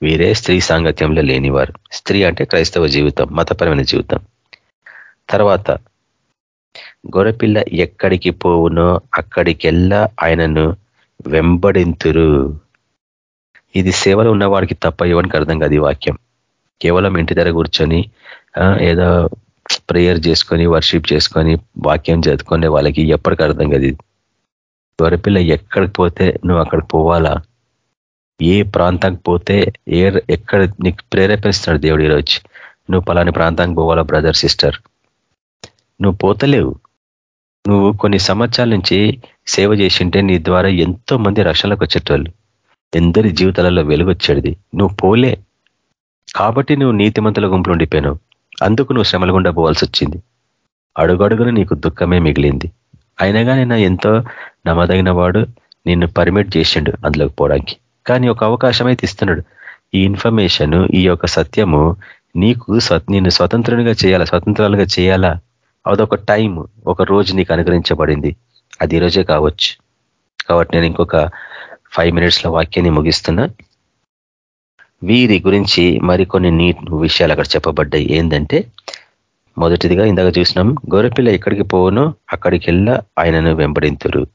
వీరే స్త్రీ సాంగత్యంలో లేనివారు. స్త్రీ అంటే క్రైస్తవ జీవితం మతపరమైన జీవితం. తర్వాత గొరపిల్ల ఎక్కడికి పోవునో అక్కడికెల్లా ఆయనను వెంబడింతురు. ఇది సేవలో ఉన్నవాడికి తప్ప ఇవ్వడానికి అర్థం కాదు ఈ వాక్యం. కేవలం ఇంటి దగ్గర కూర్చొని ఏదో ప్రేయర్ చేసుకొని వర్షిప్ చేసుకొని వాక్యం చదువుకునే వాళ్ళకి ఎప్పటికి అర్థం కదా గొర్రెపిల్ల ఎక్కడికి పోతే నువ్వు అక్కడికి పోవాలా? ఏ ప్రాంతానికి పోతే ఏ ఎక్కడ నీకు ప్రేరేపిస్తున్నాడు దేవుడు ఈరోజు? నువ్వు పలాని ప్రాంతానికి పోవాలా బ్రదర్ సిస్టర్? నువ్వు పోతలేవు. నువ్వు కొన్ని సంవత్సరాల నుంచి సేవ చేసింటే నీ ద్వారా ఎంతో మంది రక్షణలకు వచ్చేటోళ్ళు. ఎందరి జీవితాలలో వెలుగొచ్చేది. నువ్వు పోలే. కాబట్టి నువ్వు నీతిమంతుల గుంపులు ఉండిపోయినావు అందుకు నువ్వు శ్రమల గుండా పోవాల్సి వచ్చింది అడుగడుగున నీకు దుఃఖమే మిగిలింది. అయినా కానీ నా ఎంతో నమ్మదగిన వాడు నిన్ను పర్మిట్ చేసిండు అందులోకి పోవడానికి. కానీ ఒక అవకాశం అయితే ఇస్తున్నాడు ఈ ఇన్ఫర్మేషన్ ఈ యొక్క సత్యము నీకు నిన్ను స్వతంత్రునిగా చేయాలా స్వతంత్రాలుగా చేయాలా? అదొక టైం ఒక రోజు నీకు అనుగ్రహించబడింది. అది ఈరోజే కావచ్చు. కాబట్టి నేను ఇంకొక ఫైవ్ మినిట్స్లో వాక్యాన్ని ముగిస్తున్నా. వీరి గురించి మరికొన్ని నీట్ విషయాలు అక్కడ చెప్పబడ్డాయి. ఏంటంటే మొదటిదిగా ఇందాక చూసినాం గొర్రెపిల్ల ఎక్కడికి పోవును అక్కడికి వెళ్ళా ఆయనను వెంబడింతురు.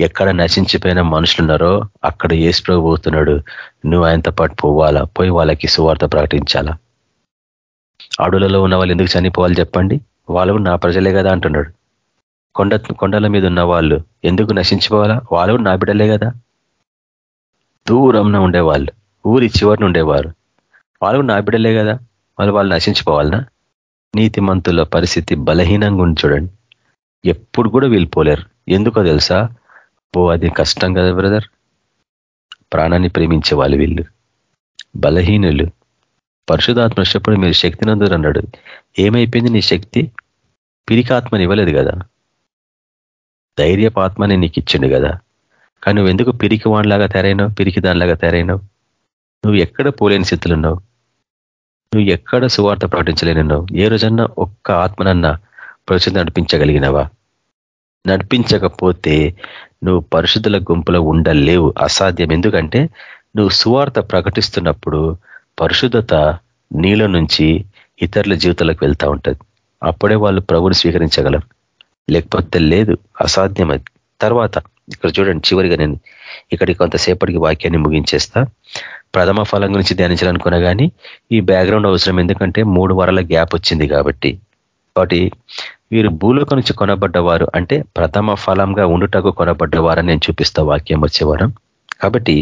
ఎక్కడ నశించిపోయిన మనుషులున్నారో అక్కడ ఏసుప్రభు పోతున్నాడు. నువ్వు ఆయనతో పాటు పోవాలా? పోయి వాళ్ళకి సువార్త ప్రకటించాలా? అడవులలో ఉన్న వాళ్ళు ఎందుకు చనిపోవాలి చెప్పండి? వాళ్ళు నా ప్రజలే కదా అంటున్నాడు. కొండ కొండల మీద ఉన్న వాళ్ళు ఎందుకు నశించిపోవాలా? వాళ్ళు నా బిడ్డలే కదా. దూరంన ఉండేవాళ్ళు ఊరి చివరిని ఉండేవారు వాళ్ళు నా బిడ్డలే కదా వాళ్ళు వాళ్ళు నశించిపోవాలనా? నీతిమంతుల పరిస్థితి బలహీనంగా ఉంది చూడండి. ఎప్పుడు కూడా వీళ్ళిపోలేరు ఎందుకో తెలుసా? ఓ అది కష్టం కదా బ్రదర్. ప్రాణాన్ని ప్రేమించే వాళ్ళు వీళ్ళు. బలహీనులు. పరిశుధాత్మ వచ్చినప్పుడు మీరు శక్తి నందురు అన్నాడు. ఏమైపోయింది నీ శక్తి? పిరికాత్మని ఇవ్వలేదు కదా. ధైర్యపాత్మని నీకు ఇచ్చిండు కదా. కానీ నువ్వు ఎందుకు పిరికి వాడిలాగా తయారైనావు? పిరికి దానిలాగా తయారైనావు? నువ్వు ఎక్కడ పోలేని స్థితిలో ఉన్నావు? నువ్వు ఎక్కడ సువార్త ప్రకటించలేనున్నావు ఏ రోజన్నా ఒక్క ఆత్మనన్నా ప్రచురణ నడిపించగలిగినవా? నడిపించకపోతే నువ్వు పరిశుద్ధుల గుంపులో ఉండలేవు. అసాధ్యం. ఎందుకంటే నువ్వు సువార్త ప్రకటిస్తున్నప్పుడు పరిశుద్ధత నీలో నుంచి ఇతరుల జీవితాలకు వెళ్తూ ఉంటుంది. అప్పుడే వాళ్ళు ప్రభుని స్వీకరించగలరు. లేకపోతే లేదు. అసాధ్యం అది. తర్వాత ఇక్కడ చూడండి చివరిగా నేను ఇక్కడికి కొంతసేపటికి వాక్యాన్ని ముగించేస్తా. ప్రథమ ఫలం గురించి ధ్యానించాలనుకున్నా కానీ ఈ బ్యాక్గ్రౌండ్ అవసరం. ఎందుకంటే మూడు వారాల గ్యాప్ వచ్చింది కాబట్టి. కాబట్టి వీరు భూలోక నుంచి కొనబడ్డవారు అంటే ప్రథమ ఫలంగా ఉండుటకు కొనబడ్డవారని నేను చూపిస్తా వాక్యం వచ్చేవారం కాబట్టి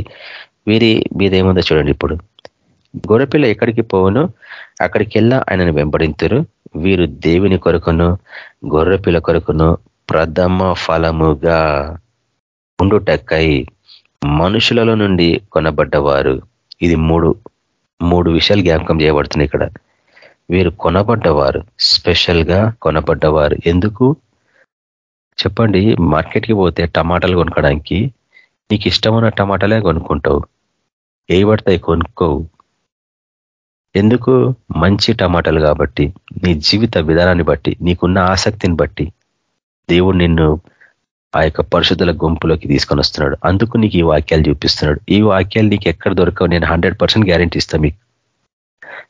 వీరి మీదేముందో చూడండి ఇప్పుడు. గొర్రెపిల్ల ఎక్కడికి పోవును? అక్కడికి వెళ్ళా ఆయనను వెంబడింతురు. వీరు దేవుని కొరకును గొర్రెపిల్ల కొరకును ప్రథమ ఫలముగా ఉండుటక్కై మనుషులలో నుండి కొనబడ్డవారు. ఇది మూడు మూడు విషయాలు జ్ఞాపకం చేయబడుతున్నాయి ఇక్కడ. వీరు కొనబడ్డవారు స్పెషల్గా కొనబడ్డవారు. ఎందుకు? చెప్పండి మార్కెట్కి పోతే టమాటాలు కొనుక్కోడానికి నీకు ఇష్టమైన టమాటాలే కొనుక్కుంటావు. ఏ పడతాయి కొనుక్కోవు. ఎందుకు? మంచి టమాటాలు కాబట్టి నీ జీవిత విధానాన్ని బట్టి నీకున్న ఆసక్తిని బట్టి దేవుడు నిన్ను ఆ యొక్క పరిశుద్ధుల గుంపులోకి తీసుకొని వస్తున్నాడు. అందుకు నీకు ఈ వాక్యాలు చూపిస్తున్నాడు. ఈ వాక్యాలు నీకు ఎక్కడ దొరకవు. నేను హండ్రెడ్ పర్సెంట్ గ్యారెంటీ ఇస్తాను మీకు.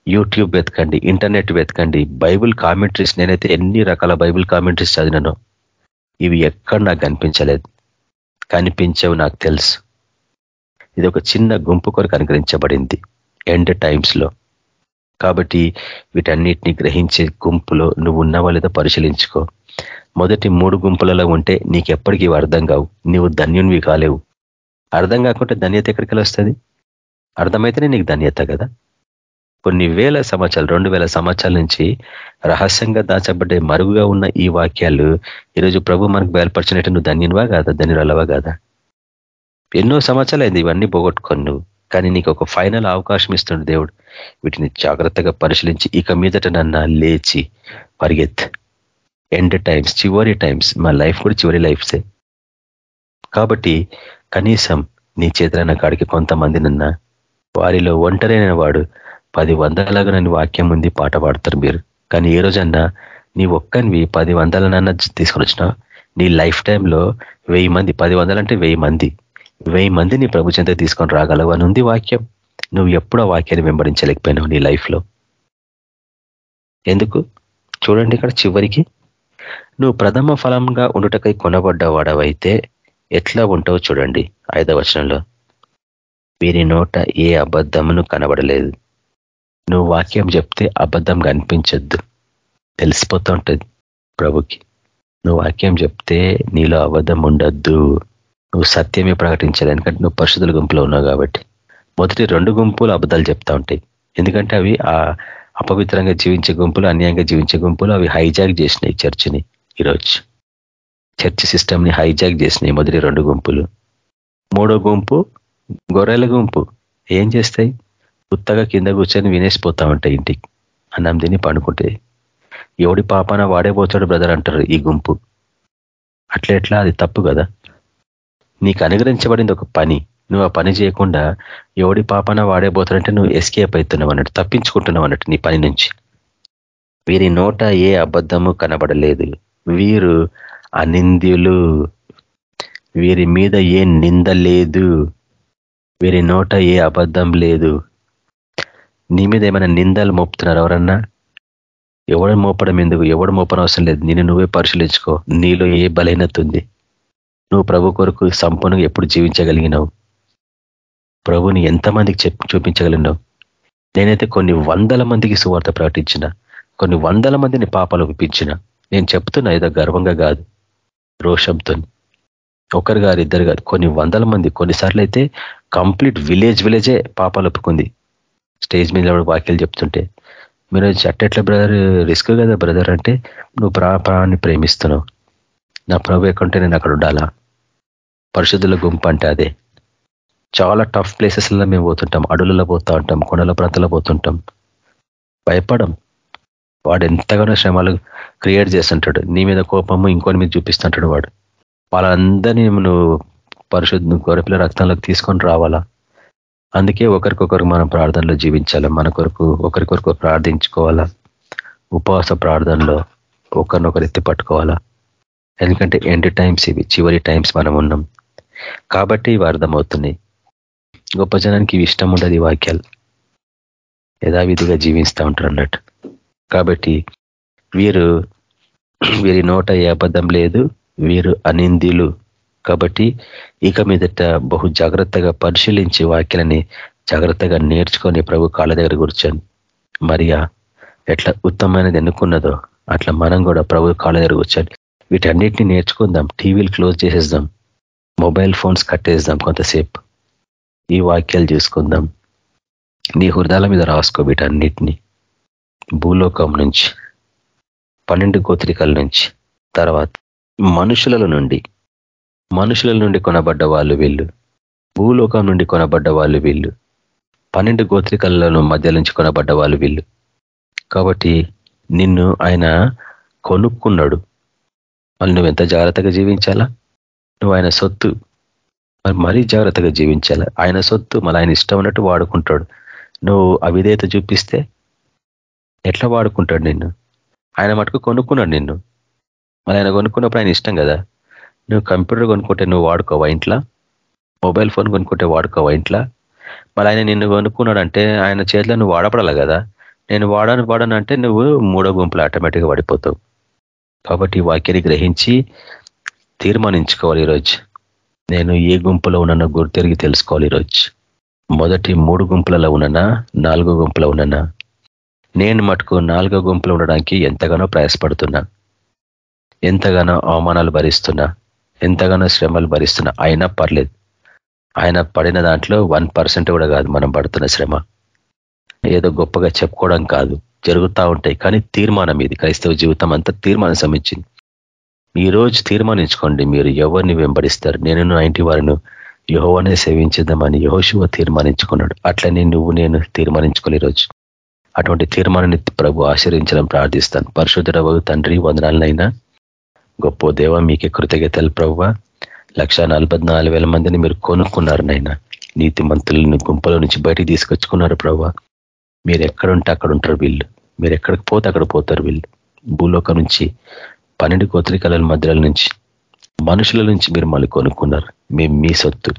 యూట్యూబ్ వెతకండి ఇంటర్నెట్ వెతకండి బైబుల్ కామెంట్రీస్. నేనైతే ఎన్ని రకాల బైబుల్ కామెంట్రీస్ చదివినానో ఇవి ఎక్కడ నాకు కనిపించలేదు. కనిపించవు నాకు తెలుసు. ఇది ఒక చిన్న గుంపు కొరకు అనుగ్రహించబడింది ఎండ్ టైమ్స్లో. కాబట్టి వీటన్నిటిని గ్రహించే గుంపులో నువ్వు ఉన్నావా లేదో పరిశీలించుకో. మొదటి మూడు గుంపులలో ఉంటే నీకు ఎప్పటికీ అర్థం కావు. నీవు ధన్యునివి కాలేవు. అర్థం కాకుంటే ధన్యత ఎక్కడికి వస్తుంది? అర్థమైతేనే నీకు ధన్యత కదా? కొన్ని వేల సంవత్సరాలు రెండు వేల సంవత్సరాల నుంచి రహస్యంగా దాచబడ్డే మరుగుగా ఉన్న ఈ వాక్యాలు ఈరోజు ప్రభు మనకు బయలుపరిచినట్టు నువ్వు ధన్యునివా కాదా? ధన్యురాలవా కాదా? ఎన్నో సంవత్సరాలు అయింది ఇవన్నీ పోగొట్టుకొని నువ్వు కానీ నీకు ఒక ఫైనల్ అవకాశం ఇస్తుండే దేవుడు. వీటిని జాగ్రత్తగా పరిశీలించి ఇక మీదట నన్న లేచి పరిగెత్ ఎండ్ టైమ్స్ చివరి టైమ్స్ మా లైఫ్ కూడా చివరి లైఫ్సే. కాబట్టి కనీసం నీ చేతులైన కాడికి కొంతమందినన్నా వారిలో ఒంటరైన వాడు పది వందలగానని వాక్యం ఉంది పాట పాడతారు మీరు. కానీ ఏ రోజన్నా నీ ఒక్కనివి పది వందలనన్నా తీసుకొని వచ్చినా నీ లైఫ్ టైంలో వెయ్యి మంది పది వందలంటే వెయ్యి మంది వెయ్యి మందిని ప్రభు చెంత తీసుకొని రాగలవు అని ఉంది వాక్యం. నువ్వు ఎప్పుడో వాక్యాన్ని వెంబడించలేకపోయినావు నీ లైఫ్లో. ఎందుకు? చూడండి ఇక్కడ చివరికి. నువ్వు ప్రథమ ఫలంగా ఉండుటకై కొనబడ్డవాడవైతే ఎట్లా ఉంటావు చూడండి ఐదవ వచనంలో. వీరి నోట ఏ అబద్ధమును కనబడలేదు. నువ్వు వాక్యం చెప్తే అబద్ధం కనిపించద్దు. తెలిసిపోతూ ఉంటుంది ప్రభుకి. నువ్వు వాక్యం చెప్తే నీలో అబద్ధం ఉండద్దు. నువ్వు సత్యమే ప్రకటించాలి ఎందుకంటే నువ్వు పరిశుద్ధుల గుంపులో ఉన్నావు కాబట్టి. మొదటి రెండు గుంపులు అబద్ధాలు చెప్తా ఉంటాయి. ఎందుకంటే అవి ఆ అపవిత్రంగా జీవించే గుంపులు అన్యాయంగా జీవించే గుంపులు అవి హైజాక్ చేసినాయి చర్చిని. ఈరోజు. చర్చ్ సిస్టమ్ని హైజాక్ చేసినాయి మొదటి రెండు గుంపులు. మూడో గుంపు గొర్రెల గుంపు. ఏం చేస్తాయి? ఉత్తగా కింద కూర్చొని వినేసిపోతా ఉంటాయి ఇంటికి. అన్నం తిని పండుకుంటే ఎవడి పాపాన వాడే పోతాడు బ్రదర్ అంటారు ఈ గుంపు. అట్లా ఎట్లా? అది తప్పు కదా. నీకు అనుగ్రహించబడింది ఒక పని. నువ్వు ఆ పని చేయకుండా ఎవడి పాపన వాడే పోతాడంటే నువ్వు ఎస్కేప్ అవుతున్నావు అన్నట్టు తప్పించుకుంటున్నావు అన్నట్టు నీ పని నుంచి. వీరి నోట ఏ అబద్ధము కనబడలేదు. వీరు అనింద్యులు. వీరి మీద ఏ నింద లేదు. వీరి నోట ఏ అబద్ధం లేదు. నీ మీద ఏమైనా నిందలు మోపుతున్నారు ఎవరన్నా? ఎవడు మోపడం ఎందుకు? ఎవడు మోపడం అవసరం లేదు. నేను నువ్వే పరిశీలించుకో. నీలో ఏ బలహీనత ఉంది? నువ్వు ప్రభు కొరకు సంపూర్ణంగా ఎప్పుడు జీవించగలిగినావు? ప్రభుని ఎంతమందికి చెప్ చూపించగలిగినావు? నేనైతే కొన్ని వందల మందికి సువార్త ప్రకటించిన. కొన్ని వందల మందిని పాపాలు ఒప్పించిన. నేను చెప్తున్నా ఏదో గర్వంగా కాదు రోషంతో. ఒకరు గారు ఇద్దరు గారు కొన్ని వందల మంది కొన్నిసార్లు అయితే కంప్లీట్ విలేజ్ విలేజే పాపాలు ఒప్పుకుంది. స్టేజ్ మీద వాక్యాలు చెప్తుంటే మీరు అట్టెట్ల బ్రదర్ రిస్క్ కదా బ్రదర్ అంటే నువ్వు ప్రా ప్రాణాన్ని ప్రేమిస్తున్నావు. నా ప్రభు ఎక్కడంటే నేను అక్కడ ఉండాలా? పరిశుద్ధుల గుంపు అంటే అదే. చాలా టఫ్ ప్లేసెస్లో మేము పోతుంటాం. అడవులలో పోతూ ఉంటాం కొండల ప్రాంతాల్లో పోతుంటాం. భయపడం. వాడు ఎంతగానో శ్రమలు క్రియేట్ చేస్తుంటాడు. నీ మీద కోపము ఇంకోని మీద చూపిస్తుంటాడు వాడు. వాళ్ళందరినీ నువ్వు పరిశుద్ధ గొరపిల రక్తంలోకి తీసుకొని రావాలా? అందుకే ఒకరికొకరు మనం ప్రార్థనలో జీవించాలి. మన కొరకు ఒకరికొరకు ప్రార్థించుకోవాలా? ఉపవాస ప్రార్థనలో ఒకరినొకరు ఎత్తి పట్టుకోవాలా? ఎందుకంటే ఎండ్ టైమ్స్ ఇవి చివరి టైమ్స్ మనం ఉన్నాం. కాబట్టి ఇవి అర్థమవుతున్నాయి. గొప్ప జనానికి ఇవి ఇష్టం ఉండదు ఈ వాక్యాలు. యథావిధిగా జీవిస్తూ ఉంటారు అన్నట్టు. కాబట్టి వీరు వీరి నోట ఏ అబద్ధం లేదు వీరు అనిందిలు కాబట్టి ఇక మీదట బహు జాగ్రత్తగా పరిశీలించి వాక్యలని జాగ్రత్తగా నేర్చుకొని ప్రభు కాళ్ళ దగ్గర కూర్చొని మరియా ఎట్లా ఉత్తమమైనది ఎన్నుకున్నదో అట్లా మనం కూడా ప్రభు కాళ్ళ దగ్గర కూర్చొని వీటన్నిటిని నేర్చుకుందాం టీవీలు క్లోజ్ చేసేద్దాం మొబైల్ ఫోన్స్ కట్టేద్దాం కొంతసేపు. ఈ వాక్యాలు చూసుకుందాం. నీ హృదయాల మీద రాసుకో వీటన్నిటిని. భూలోకం నుంచి పన్నెండు గోత్రికల నుంచి తర్వాత మనుషుల నుండి మనుషుల నుండి కొనబడ్డ వాళ్ళు వీళ్ళు భూలోకం నుండి కొనబడ్డ వాళ్ళు వీళ్ళు పన్నెండు గోత్రికలను మధ్య నుంచి కొనబడ్డ వాళ్ళు వీళ్ళు. కాబట్టి నిన్ను ఆయన కొనుక్కున్నాడు. మళ్ళీ నువ్వు ఎంత జాగ్రత్తగా జీవించాలా? నువ్వు ఆయన సొత్తు. మరి మరీ జాగ్రత్తగా జీవించాలి? ఆయన సొత్తు మళ్ళీ ఆయన ఇష్టం ఉన్నట్టు వాడుకుంటాడు. నువ్వు అవిధేయత చూపిస్తే ఎట్లా వాడుకుంటాడు నిన్ను? ఆయన మటుకు కొనుక్కున్నాడు నిన్ను. మరి ఆయన కొనుక్కున్నప్పుడు ఆయన ఇష్టం కదా. నువ్వు కంప్యూటర్ కొనుక్కుంటే నువ్వు వాడుకోవా ఇంట్లో? మొబైల్ ఫోన్ కొనుక్కుంటే వాడుకోవా ఇంట్లో? మళ్ళీ ఆయన నిన్ను కొనుక్కున్నాడంటే ఆయన చేతిలో నువ్వు వాడపడాలి కదా. నేను వాడను వాడను అంటే నువ్వు మూడో గుంపులు ఆటోమేటిక్గా పడిపోతావు కాబట్టి వాక్యాన్ని గ్రహించి తీర్మానించుకోవాలి ఈరోజు. నేను ఏ గుంపులో ఉన్నానో గుర్తిరిగి తెలుసుకోవాలి ఈరోజు. మొదటి మూడు గుంపులలో ఉన్ననా? నాలుగో గుంపులో ఉన్ననా? నేను మటుకు నాలుగో గుంపులో ఉండడానికి ఎంతగానో ప్రయాసపడుతున్నా. ఎంతగానో అవమానాలు భరిస్తున్నా. ఎంతగానో శ్రమలు భరిస్తున్నా. అయినా పర్లేదు. ఆయన పడిన దాంట్లో వన్ కూడా కాదు మనం పడుతున్న శ్రమ. ఏదో గొప్పగా చెప్పుకోవడం కాదు. జరుగుతూ ఉంటాయి. కానీ తీర్మానం ఇది. క్రైస్తవ జీవితం అంతా తీర్మానం సమించింది ఈ రోజు తీర్మానించుకోండి. మీరు ఎవరిని వెంబడిస్తారు? నేను నా ఇంటి వారిను యహోవనే సేవించిద్దామని యహోశివ తీర్మానించుకున్నాడు. అట్లనే నువ్వు నేను తీర్మానించుకోలే రోజు. అటువంటి తీర్మానాన్ని ప్రభు ఆశ్రయించడం ప్రార్థిస్తాను. పరిశుద్ధుడవు తండ్రి వందనాలనైనా. గొప్ప దేవ మీకే కృతజ్ఞతలు ప్రభు లక్ష మందిని మీరు కొనుక్కున్నారు నైనా నీతి మంత్రులను గుంపులో నుంచి బయటికి తీసుకొచ్చుకున్నారు ప్రభు మీరు ఎక్కడుంటే అక్కడ ఉంటారు వీళ్ళు. మీరు ఎక్కడికి పోతే అక్కడ పోతారు వీళ్ళు. భూలోకం నుంచి పన్నెండు కోత్రికల మధ్యల నుంచి మనుషుల నుంచి మీరు మళ్ళీ కొనుక్కున్నారు. మేము మీ సొత్తు.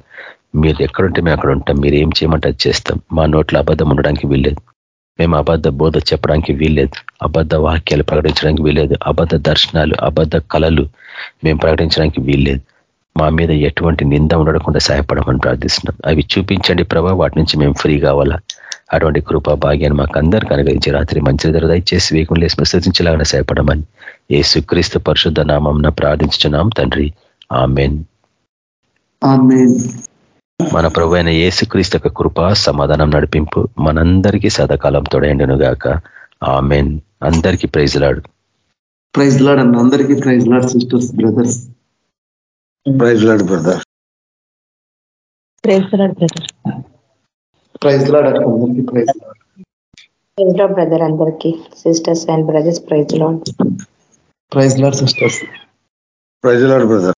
మీరు ఎక్కడుంటే మేము అక్కడ ఉంటాం మీరు ఏం చేయమంటే అది చేస్తాం. మా నోట్లో అబద్ధం ఉండడానికి వీల్లేదు. మేము అబద్ధ బోధ చెప్పడానికి వీల్లేదు. అబద్ధ వాక్యాలు ప్రకటించడానికి వీల్లేదు. అబద్ధ దర్శనాలు అబద్ధ కళలు మేము ప్రకటించడానికి వీల్లేదు. మా మీద ఎటువంటి నింద ఉండకుండా సహాయపడమని ప్రార్థిస్తున్నాం. అవి చూపించండి ప్రభా వాటి నుంచి మేము ఫ్రీ కావాలా? అటువంటి కృపా భాగ్యాన్ని మాకు అందరికీ అనుగ్రహించి రాత్రి మంచి ధర దయచేసి వేగం లేసి విశ్వసించలాగా సహాయపడమని ఏ సుక్రీస్తు పరిశుద్ధ నామం ప్రార్థించున్నాం తండ్రి. ఆమెన్. మన ప్రభు అయిన ఏసుక్రీస్తు యొక్క కృప సమాధానం నడిపింపు మనందరికీ సదాకాలం తొడయండును గాక. ఆమెన్. అందరికీ ప్రైజ్ లాడు. ప్రైజ్ లాడ్ అన్న అందరికీ praise Lord sisters brothers. Praise Lord brother. Praise Lord brother. Praise Lord అందరికీ praise Lord. Praise Lord brother అందరికీ. Sisters and brothers praise Lord. Praise Lord sisters. Praise Lord brother.